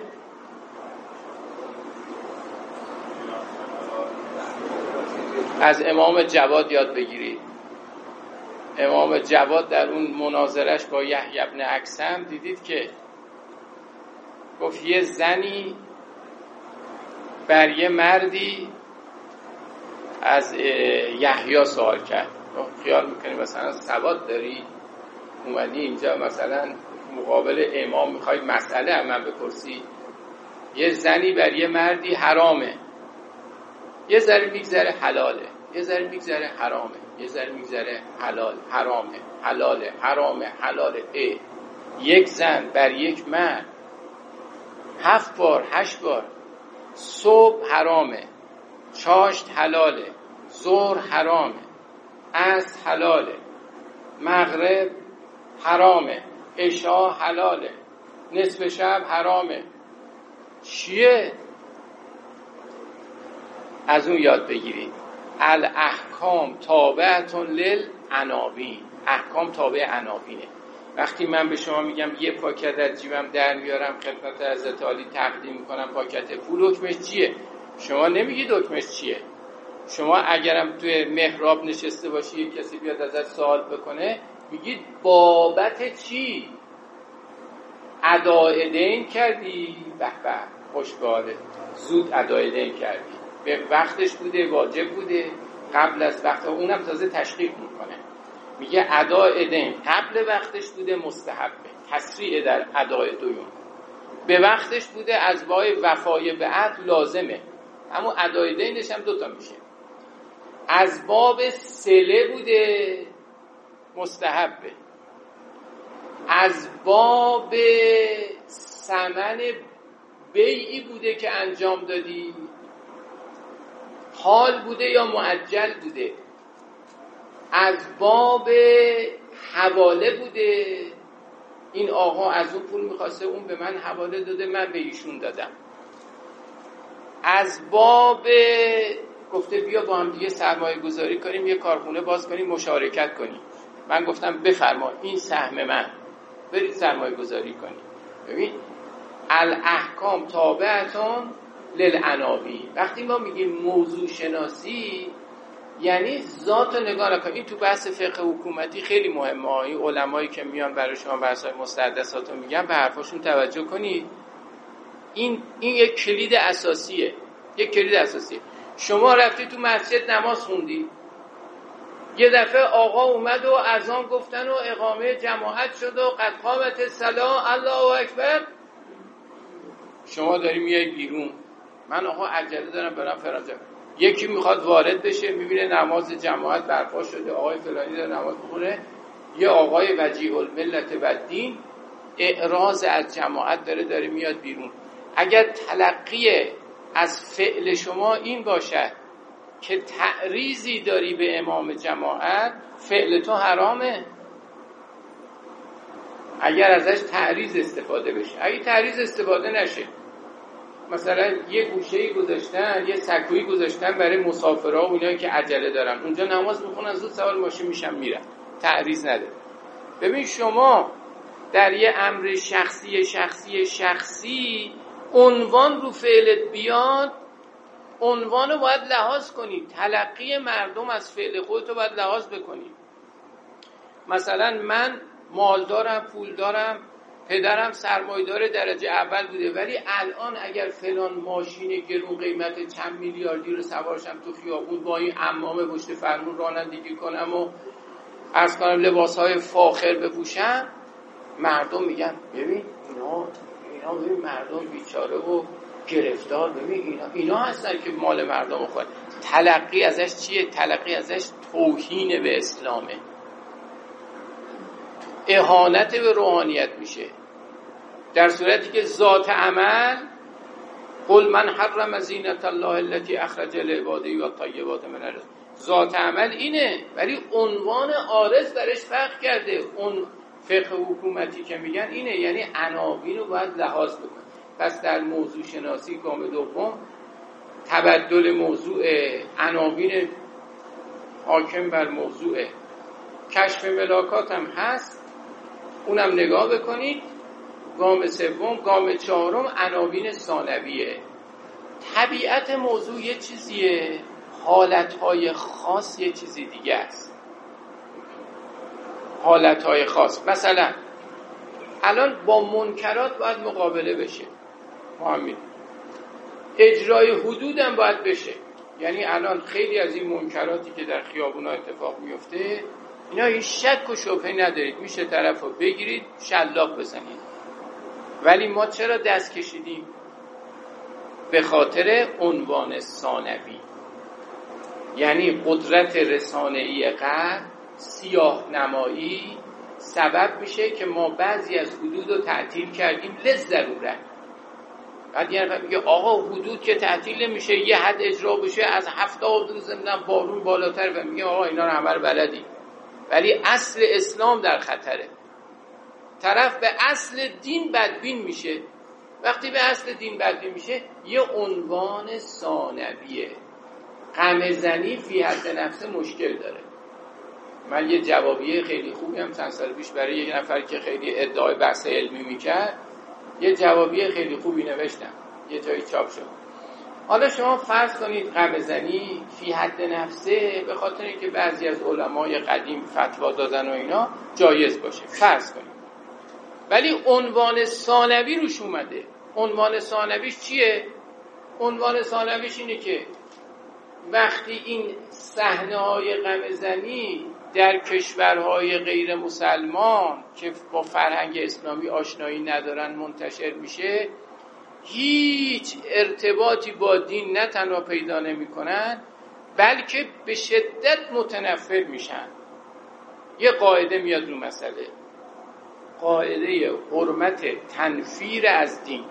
از امام جواد یاد بگیرید. امام جواد در اون مناظرش با یحیی ابن اکسم دیدید که گفت یه زنی بر یه مردی از یحیی سوال کرد. خیال می‌کنی مثلا سواد داری؟ اومدی اینجا مثلا مقابل امام می‌خوای مسئله هم من بپرسی؟ یه زنی بر یه مردی حرامه. یه ذره میگذره حلاله. یه ذره میگذره حرامه. یه ذره میگذره حلال. حرامه. حلاله. حرامه. حلاله. ای یک زن بر یک مرد. هفت بار هشت بار. صبح حرامه. چاشت حلاله. ظهر حرامه. از حلاله. مغرب حرامه. عشا حلاله. نصف شب حرامه. چیه؟ از اون یاد بگیرید. الاحکام تابعتون لل عناوین احکام تابع عناوینه وقتی من به شما میگم یه پاکت از جیبم در میارم خدمت حضرت عالی تقدیم می‌کنم پاکت پول حکمش چیه؟ شما نمیگید حکمش چیه. شما اگرم توی محراب نشسته باشی کسی بیاد ازت سوال بکنه میگید بابت چی؟ ادای دین کردی؟ به به خوشباله زود ادای دین کردی. به وقتش بوده واجب بوده. قبل از وقت اونم تازه تشکیل می‌کنه. میگه ادای دین قبل وقتش بوده مستحبه. تسریع در ادای دویون. به وقتش بوده از بای وفای به عهد لازمه. اما ادای دینش هم دوتا میشه. از باب سله بوده مستحبه. از باب سمن بیعی بوده که انجام دادی. حال بوده یا معجل بوده؟ از باب حواله بوده. این آقا از اون پول می‌خواسته اون به من حواله داده من به ایشون دادم. از باب گفته بیا با هم دیگه سرمایه گذاری کنیم یه کارخونه باز کنیم مشارکت کنیم. من گفتم بفرما این سهم من. برید سرمایه گذاری کنیم ببین الاحکام تابعتون للعناوی وقتی ما میگیم موضوع شناسی یعنی ذات نگاه نکن. این تو بحث فقه حکومتی خیلی مهمه. این علمایی که میان برای شما بحث های مستحدثات رو میگن به حرفاشون توجه کنید. این این یک کلید اساسیه. یک کلید اساسیه. شما رفتی تو مسجد نماز خوندی. یه دفعه آقا اومد و اذان گفتن و اقامه جماعت شد و قد قامت سلام الله اکبر. شما داری میای بیرون. من آقا عجله دارم برم فرانجه یکی می‌خواد وارد بشه می‌بینه نماز جماعت برپا شده آقای فلانی داره نماز بخونه یه آقای وجیه الملت و دین اعراض از جماعت داره داره میاد بیرون. اگر تلقی از فعل شما این باشد که تعریزی داری به امام جماعت فعل تو حرامه. اگر ازش تعریض استفاده بشه. اگه تعریض استفاده نشه. مثلا یه گوشه گذاشتن یه سکویی گذاشتن برای مسافرها و که عجله دارن. اونجا نماز می‌خونن زود سوار ماشین میشن میرن. تعریض نده. ببین شما در یه امر شخصی شخصی شخصی عنوان رو فعلت بیاد عنوان رو باید لحاظ کنی. تلقی مردم از فعل خودت رو باید لحاظ بکنی. مثلا من مال دارم پول دارم پدرم سرمایدار درجه اول بوده ولی الان اگر فلان ماشین گرون قیمت چند میلیاردی رو سوارشم تو خیابون با این امام پشت فرمون رانندگی کنم و از کنم لباس های فاخر بپوشم مردم میگن ببین اینا اینا ببین مردم بیچاره و گرفتار. ببین اینا اینا هستن که مال مردم خود تلقی ازش چیه؟ تلقی ازش توهین به اسلامه. اهانت به روحانیت میشه. در صورتی که ذات عمل قل من حرم زینت الله التي اخرج لعباده و طیبات من ذات عمل اینه ولی عنوان عارض برش فرق کرده. اون فقه حکومتی که میگن اینه یعنی عناوین رو باید لحاظ بکن پس در موضوع شناسی گام دوم تبدل موضوع عناوین حاکم بر موضوع کشف ملاکات هم هست. اونم نگاه بکنید گام سوم گام چهارم عناوین ثانویه. طبیعت موضوع یه چیزیه حالتهای خاص یه چیزی دیگه است. حالتهای خاص. مثلا الان با منکرات باید مقابله بشه. ما اجرای حدود هم باید بشه. یعنی الان خیلی از این منکراتی که در خیابون اتفاق میفته اینا هیچ شک و شبهه ندارید. میشه طرف رو بگیرید شلاق بزنید. ولی ما چرا دست کشیدیم؟ به خاطر عنوان ثانوی. یعنی قدرت رسانه‌ای غرب سیاه نمایی سبب میشه که ما بعضی از حدود رو تعطیل کردیم ضرورت. بعد یه نفر میگه آقا حدود که تعطیل میشه یه حد اجرا بشه از هفتاد روز زمینم بارون بالاتر و میگه آقا اینا رو همه بلدی. ولی اصل اسلام در خطره. طرف به اصل دین بدبین میشه. وقتی به اصل دین بدبین میشه یه عنوان ثانویه. قمزنی فی حد نفس مشکل داره. من یه جوابیه خیلی خوبی هم چند سال پیش برای یک نفر که خیلی ادعای بحث علمی می‌کرد یه جوابیه خیلی خوبی نوشتم. یه جایی چاپ شد. حالا شما فرض کنید قمزنی فی حد نفسه به خاطر اینکه بعضی از علمای قدیم فتوا دادن و اینا جایز باشه. فرض کنید. ولی عنوان ثانوی روش اومده. عنوان ثانویش چیه؟ عنوان ثانویش اینه که وقتی این صحنه های غمزنی در کشورهای غیر مسلمان که با فرهنگ اسلامی آشنایی ندارن منتشر میشه هیچ ارتباطی با دین نه تنها پیدا نمی‌کنن بلکه به شدت متنفر میشن. یه قاعده میاد رو مسئله. قاعده حرمت تنفیر از دین.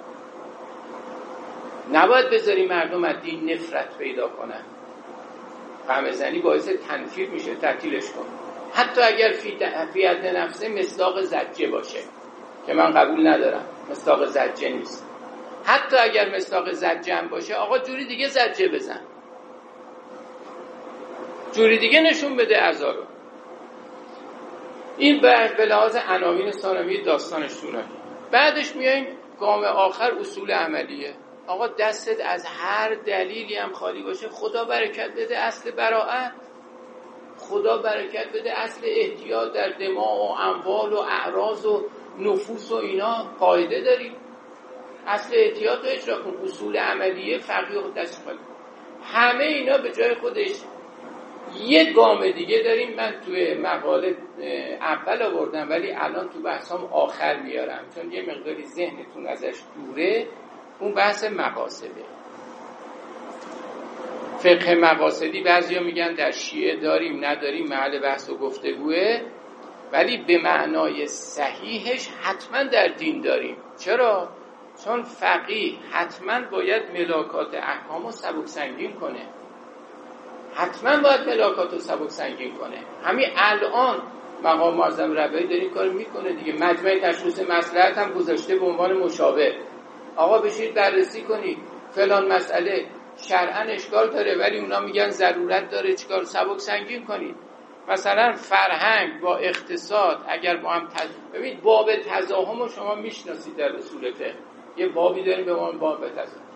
نباید بذاری مردم از دین نفرت پیدا کنن. زنی باعث تنفیر میشه تعطیلش کن. حتی اگر فی نفسه مصداق زجه باشه که من قبول ندارم مصداق زجه نیست. حتی اگر مصداق زجه هم باشه آقا جوری دیگه زجه بزن. جوری دیگه نشون بده ازا رو. این به لحاظ عناوین ثانوی داستانش بعدش میایم گام آخر اصول عملیه. آقا دستت از هر دلیلی هم خالی باشه خدا برکت بده اصل براعت خدا برکت بده اصل احتیاط در دماغ و اموال و اعراض و نفوس و اینا. قاعده داریم اصل احتیاط رو اجرا کن. اصول عملیه فقیه و دست همه اینا به جای خودش. یه گام دیگه داریم. من توی مقاله اول آوردم ولی الان تو بحثام آخر میارم. چون یه مقداری ذهنتون ازش دوره. اون بحث مقاصده. فقه مقاصدی بعضیا میگن در شیعه داریم نداریم محل بحث و گفتگوه ولی به معنای صحیحش حتما در دین داریم. چرا؟ چون فقیه حتما باید ملاکات احکام رو سبک سنگین کنه. حتما باید ملاکات رو سبک سنگین کنه. همین الان مقام معظم ربایی داره این کار می‌کنه دیگه. مجمع تشخیص مسئلت هم گذاشته به عنوان مشابه. آقا بشید بررسی کنید. فلان مسئله شرعا اشکال داره ولی اونا میگن ضرورت داره چیکار سبک سنگین کنید. مثلا فرهنگ با اقتصاد اگر با هم تز... ببینید باب تزاهم رو شما می‌شناسید در اصول فقه. یه بابی داریم به عنوان باب تزاهم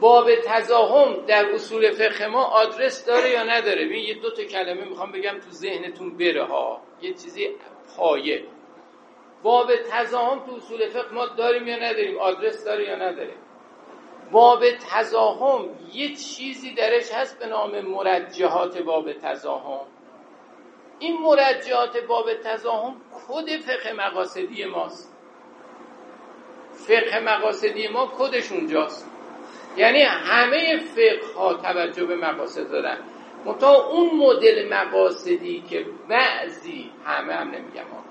باب تزاهم در اصول فقه ما آدرس داره یا نداره؟ ببین یه دو تا کلمه می‌خوام بگم تو ذهنتون بره ها. یه چیزی پایه. باب تزاهم تو اصول فقه ما داریم یا نداریم؟ آدرس داره یا نداره؟ باب تزاهم یه چیزی درش هست به نام مرجحات باب تزاهم این مرجعات باب تزاهم کد فقه مقاصدی ماست. فقه مقاصدی ما کدش اونجاست؟ یعنی همه فقه ها توجه به مقاصد دارن. منتها اون مدل مقاصدی که بعضی همه هم نمیگم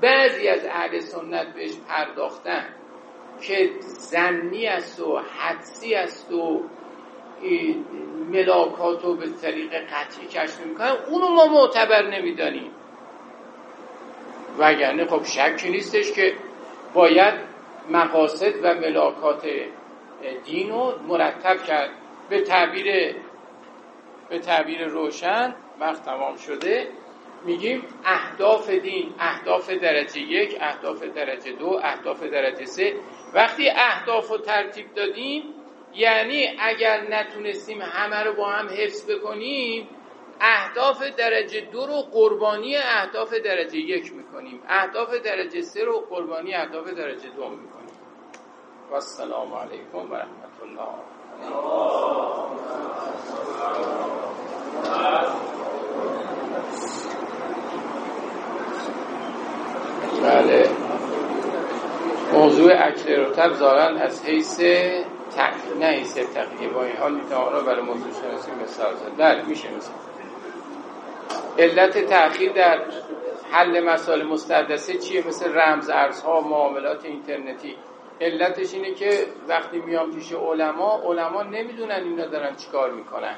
بعضی از اهل سنت بهش پرداختن که زنی است و حدسی است و ملاکات رو به طریق قطعی کشف می‌کنن. اونو ما معتبر نمی‌دانیم. وگرنه خب شکی نیستش که باید مقاصد و ملاکات دین رو مرتب کرد. به تعبیر به تعبیر روشن وقت تمام شده. میگیم اهداف دین اهداف درجه یک اهداف درجه دو اهداف درجه سه. وقتی اهداف رو ترتیب دادیم یعنی اگر نتونستیم همه رو با هم حفظ بکنیم اهداف درجه دو رو قربانی اهداف درجه یک می‌کنیم. اهداف درجه سه رو قربانی اهداف درجه دو می‌کنیم. و السلام علیکم و رحمت الله. بله. موضوع اکلروتب زارن از حیث تق... نه حیث تقیه با این حال میتوانا برای موضوع شناسی مثال زد. بله میشه مثال. علت تأخیر در حل مسائل مستدسه چیه؟ مثل رمز ارزها معاملات اینترنتی. علتش اینه که وقتی میام پیش علما علما نمی‌دونن اینا دارن چیکار می‌کنن.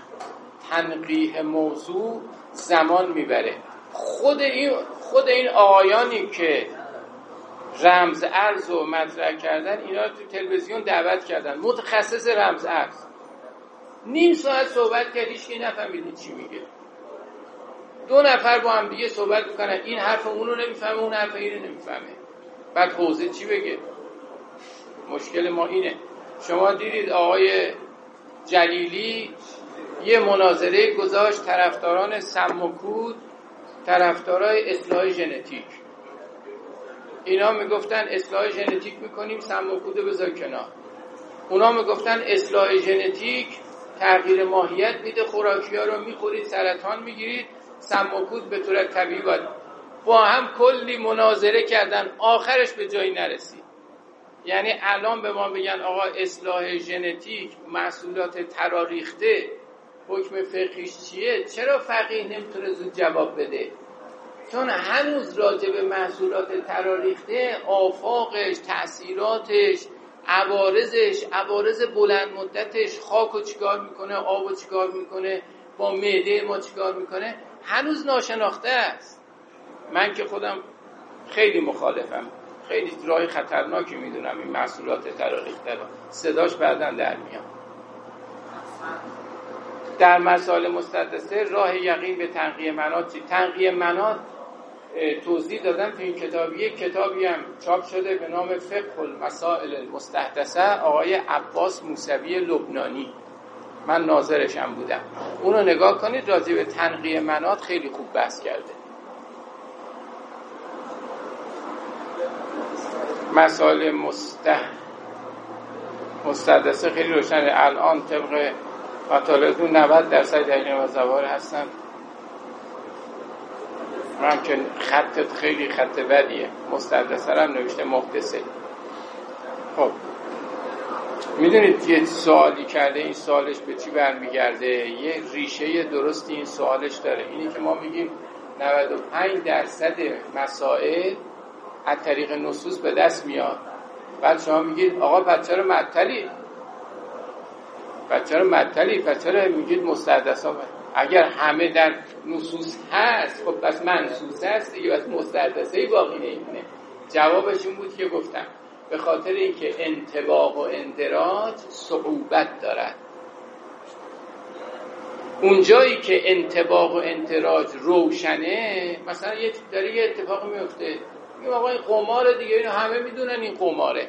تنقیح موضوع زمان می‌بره. خود این خود این آقایانی که رمز ارز رو مطرح کردن اینا رو تو تلویزیون دعوت کردن. متخصص رمز ارز نیم ساعت صحبت کرد هیچ نفهمیدید چی میگه. دو نفر با هم دیگه صحبت می‌کنن. این حرف اون رو نمی‌فهمه اون حرف این رو نمی‌فهمه. بعد حوزه چی بگه؟ مشکل ما اینه. شما دیدید آقای جلیلی یه مناظره گذاشت طرفداران سموکود طرفدارای اصلاح ژنتیک. اینا می‌گفتن اصلاح ژنتیک می‌کنیم سموکود رو بذار کنار. اونا می‌گفتن اصلاح ژنتیک تغییر ماهیت میده خوراکی ها رو می‌خورید سرطان می‌گیرید سموکود به طور طبیعی باید. با هم کلی مناظره کردن آخرش به جایی نرسید. یعنی الان به ما بگن آقا اصلاح ژنتیک محصولات تراریخته. حکم فقهیش چیه؟ چرا فقیه نمی‌تونه زود جواب بده؟ چون هنوز راجع به محصولات تراریخته آفاقش تأثیراتش عوارزش عوارز بلند مدتش خاک و چیکار می‌کنه آب و چیکار می‌کنه با معده ما چیکار می‌کنه؟ هنوز ناشناخته است. من که خودم خیلی مخالفم. خیلی راه خطرناکی می‌دونم این محصولات تراریخته رو. صداش بعدا در میاد. در مسائل مستدسه راه یقین به تنقیه منات چی؟ تنقیه منات توضیح دادم تو این کتابی کتابی هم چاپ شده به نام فقه المسائل المستحدثه آقای عباس موسوی لبنانی. من ناظرشم بودم. اونو نگاه کنید راجع به تنقیه منات خیلی خوب بحث کرده. مسائل مسته مستدسه خیلی روشنه. الان طبق مطالعاتون 90 درصد دقیقه و زوار هستن. من که خطت خیلی خط بدیه. مستدسه هم نوشته محدثه خب. می‌دونید یه سوالی کرده این سوالش به چی برمیگرده؟ یه ریشه درستی این سوالش داره. اینی که ما میگیم 95 درصد مسائل از طریق نصوص به دست میاد. بعد شما میگید آقا چرا معطلی؟ پس چرا معطلی پس چرا میگید مستحدث اگر همه در نصوص هست خب پس منصوص هست دیگه بس مستحدثه ای باقی نمیمونه. جوابش این بود که گفتم به خاطر اینکه انتباق و اندراج صعوبت دارد. اونجایی که انتباق و انتراج روشنه مثلا یه داره یه اتفاق میفته. این آقا قماره دیگه اینو همه می‌دونن این قماره.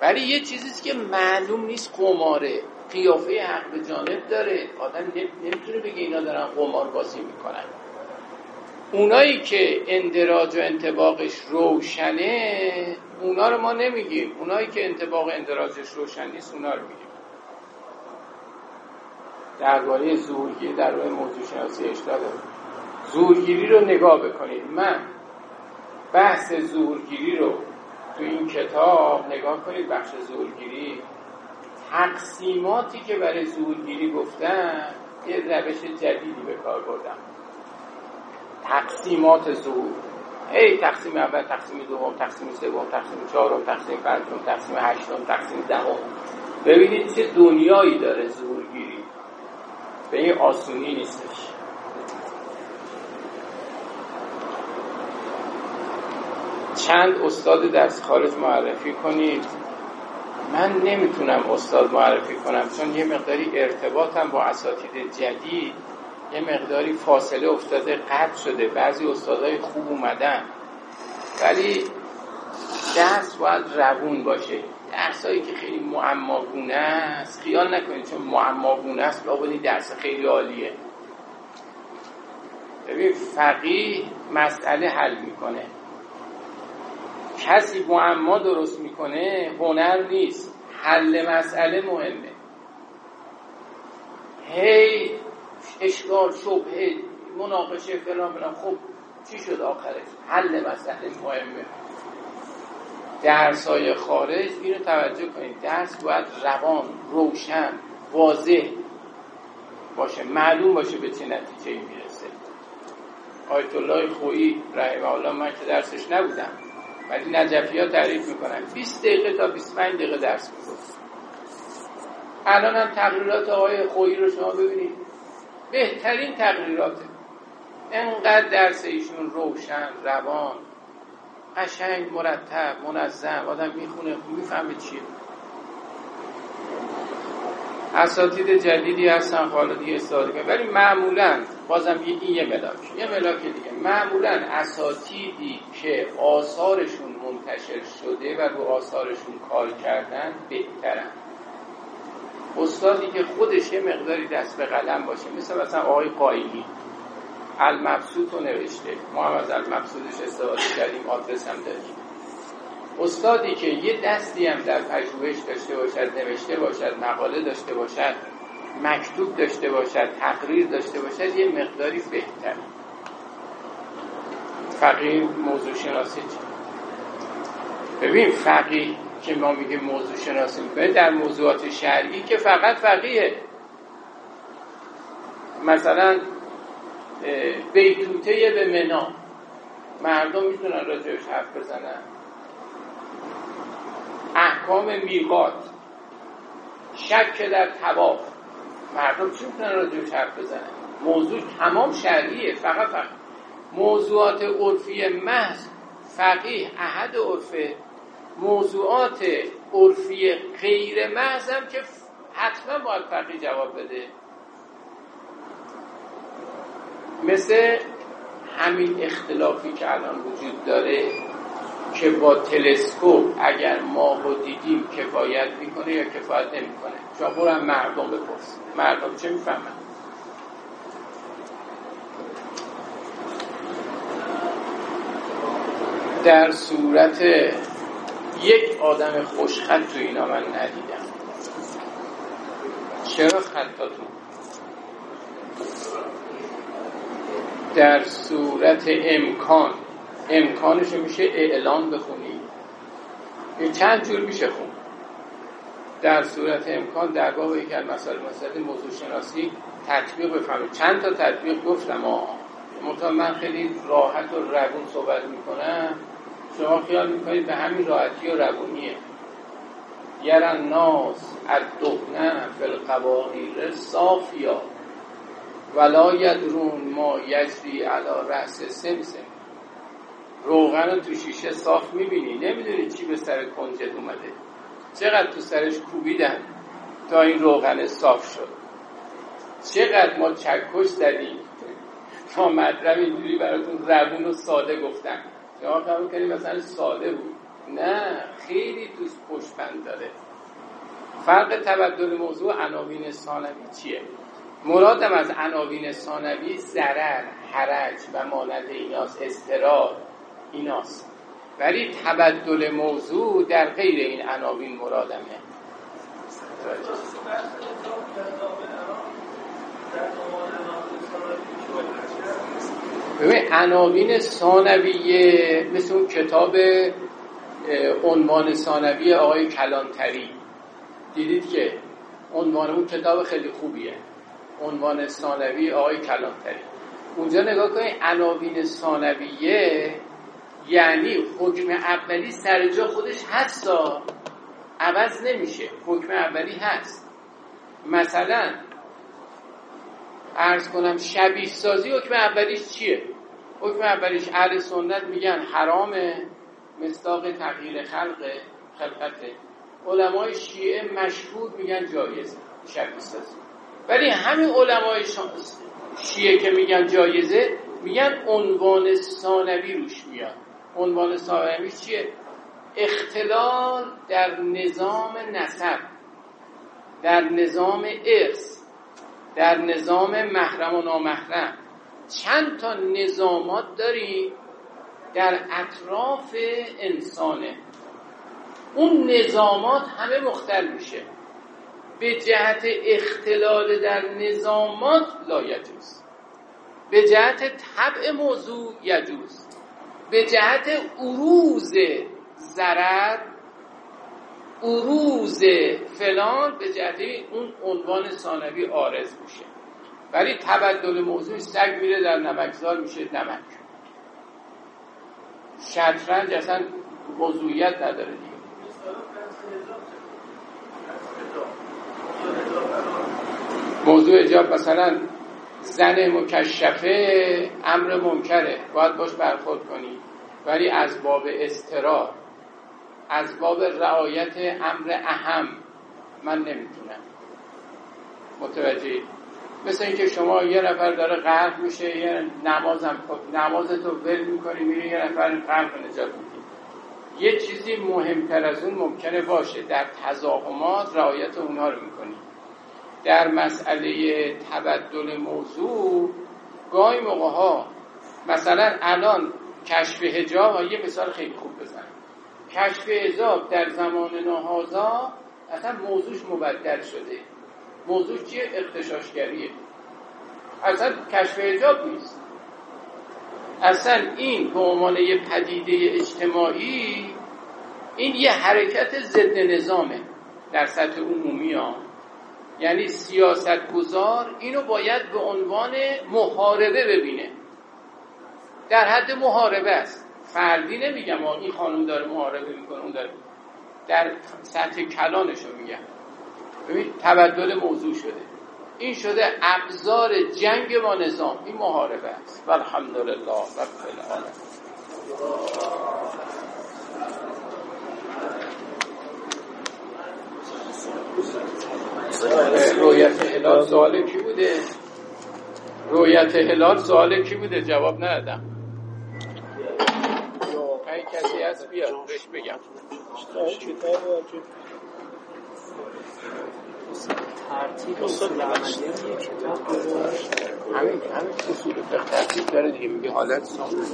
ولی یه چیزیست که معلوم نیست قماره. قیافه حق به جانب داره. آدم نمی‌تونه بگه اینا دارن قمار بازی می‌کنن. اونایی که اندراج و انتباقش روشنه اونا رو ما نمیگیم. اونایی که انتباق اندراجش روشن نیست اونا رو میگیم. درباره زورگیری در روی موضوع شناسی زورگیری رو نگاه بکنید. من بحث زورگیری رو تو این کتاب نگاه کنید بخش زورگیری. تقسیماتی که برای زورگیری گفتن یه روش جدیدی به کار بردم. تقسیمات زور. ای تقسیم اول تقسیم دوم تقسیم سوم تقسیم چهارم تقسیم پنجم تقسیم هشتم تقسیم دهم. ببینید چه دنیایی داره زورگیری. به این آسونی نیستش چند استاد درس خارج معرفی کنید. من نمی‌تونم استاد معرفی کنم چون یه مقداری ارتباطم با اساتید جدید یه مقداری فاصله افتاده قطع شده بعضی استادای خوب اومدن. ولی درس باید روون باشه. درسایی که خیلی معماگونه است خیال نکنید چون معماگونه است لابدی درس خیلی عالیه. ببین فقیه مسئله حل می‌کنه. کسی معما درست می‌کنه هنر نیست. حل مسئله مهمه. هی اشکال شبهه مناقشه فلان فلان. خب چی شد آخرش؟ حل مسئله مهمه. درس های خارج اینو توجه کنید. درس باید روان روشن واضح باشه. معلوم باشه به چه نتیجه می‌رسه. آیت الله خویی رحمه الله من که درسش نبودم. ولی نجفی ها تعریف می‌کنن. 20 دقیقه تا 25 دقیقه درس می‌گفت الان هم تقریرات آقای خویی رو شما ببینید. بهترین تقریراته. انقدر درس ایشون روشن روان قشنگ مرتب منظم آدم می‌خونه می‌فهمه چیه. اساتید جدیدی هستن حالا دیگه استفاده ولی معمولا بازم این یه ملاک. یه ملاک دیگه. معمولا اساتیدی که آثارشون منتشر شده و رو آثارشون کار کردن بهترن. استادی که خودش یه مقداری دست به قلم باشه. مثل مثلا آقای قایلی. المبسوط رو نوشته. ما هم از المبسوطش استفاده کردیم آدرس هم داریم. استادی که یه دستی هم در پژوهش داشته باشد نوشته باشد مقاله داشته باشد مکتوب داشته باشد تقریر داشته باشد یه مقداری بهتر. فقیه موضوع شناسی؟ ببین فقیه که ما میگه موضوع شناسی می‌کنه در موضوعات شرعی که فقط فقیه. مثلا بیتوته به منا مردم می‌تونن راجعش حرف بزنن. احکام میقات شک در تواف مردم چی می‌تونن راجعش حرف بزنن. موضوع تمام شرعیه فقط فقط. موضوعات عرفی محض فقیه احد عرفه. موضوعات عرفی غیر محض هم که حتما باید فقیه جواب بده. مثل همین اختلافی که الان وجود داره. که با تلسکوپ اگر ماه رو دیدیم کفایت می‌کنه یا کفایت نمی‌کنه؟ شما برو مردم بپرس. مردم چه می‌فهمن؟ در صورت یک آدم خوشخط تو اینا من ندیدم. چرا خطاتون در صورت امکان. امکانش میشه اعلان بخونی. چند جور میشه خون. در صورت امکان در باب یک از مسائل موضوع شناسی تطبیق بفهمید چند تا تطبیق گفتم آه. منتها من خیلی راحت و روون صحبت می‌کنم. شما خیال می‌کنید به همین راحتی و روونیه. یرن ناس از دهنه فی القوانیر صافیا ولا یدرون ما یجری علا رأس سمسم روغن رو تو شیشه صاف می‌بینی. نمی‌دونی چی به سر کنجد اومده. چقدر تو سرش کوبیدن تا این روغن صاف شد. چقدر ما چکش زدیم. تا مطلب اینجوری براتون زبون و ساده گفتم. شما قبول کنید مثلا ساده بود. نه خیلی دوست پشتبند داره. فرق تبدل موضوع عناوین ثانوی چیه؟ مرادم از عناوین ثانوی ضرر حرج و مانند ایناست استرار ایناست. ولی تبدل موضوع در غیر این عناوین مرادمه. ببین عناوین ثانویه مثل اون کتاب عنوان ثانوی آقای کلانتری. دیدید که عنوان اون کتاب خیلی خوبیه. عنوان ثانوی آقای کلانتری. اونجا نگاه کنید عناوین ثانویه یعنی حکم اولی سر جا خودش هستا عوض نمیشه. حکم اولی هست. مثلا ارز کنم شبیه سازی حکم اولیش چیه؟ حکم اولیش اهل سنت میگن حرامه مصداق تغییر خلق خلقته. علمای شیعه مشهور میگن جایزه شبیه سازی. ولی همین علمای شیعه که میگن جایزه میگن عنوان ثانوی روش میاد. عنوان ثانوی چیه؟ اختلال در نظام نسب در نظام ارث در نظام محرم و نامحرم. چند تا نظامات داریم در اطراف انسانه. اون نظامات همه مختل میشه. به جهت اختلال در نظامات لا یجوز. به جهت طبع موضوع یجوز. به جهت عروض ضرر عروض فلان به جهت اون عنوان ثانوی آرز میشه. ولی تبدل موضوع سگ میره در نمکزار میشه نمک. شطرنج اصلا موضوعیت نداره دیگه. موضوع اجاب مثلا زن مکشفه امر منکره. باید باش برخورد کنی. ولی از باب استرار از باب رعایت امر اهم من نمی‌تونم. متوجه مثل اینکه شما یه نفر داره غرق میشه یه نمازم خب نمازتو ول می‌کنی میری یه نفر غرق نجات میدی. یه چیزی مهمتر از اون ممکنه باشه. در تضاهمات رعایت اونها رو می‌کنی. در مسئله تبدل موضوع گاهی موقع ها مثلا الان کشف هجاب یه مثال خیلی خوب بزنم. کشف هجاب در زمان نهازا اصلا موضوعش مبدل شده. موضوع چیه؟ اختشاشگریه. اصلا کشف هجاب نیست. اصلا این به عنوان یه پدیده اجتماعی این یه حرکت ضد نظامه در سطح عمومی ها یعنی سیاست گذار اینو باید به عنوان محاربه ببینه. در حد محاربه است. فردی نمیگم این خانم داره محاربه می‌کنه اون داره. در سطح کلانشو میگم. ببین تبدل موضوع شده. این شده ابزار جنگ با نظام. این محاربه است. والحمدلله رب العالمین. رویت هلال سوال کی بوده؟ رویت هلال سوال کی بوده؟ جواب ندادم. این کسی هست بیاد بهش بگم. ترتیب اصول عملیه کتاب همین همین اصول ترتیب داره دیگه میگه حالت سامون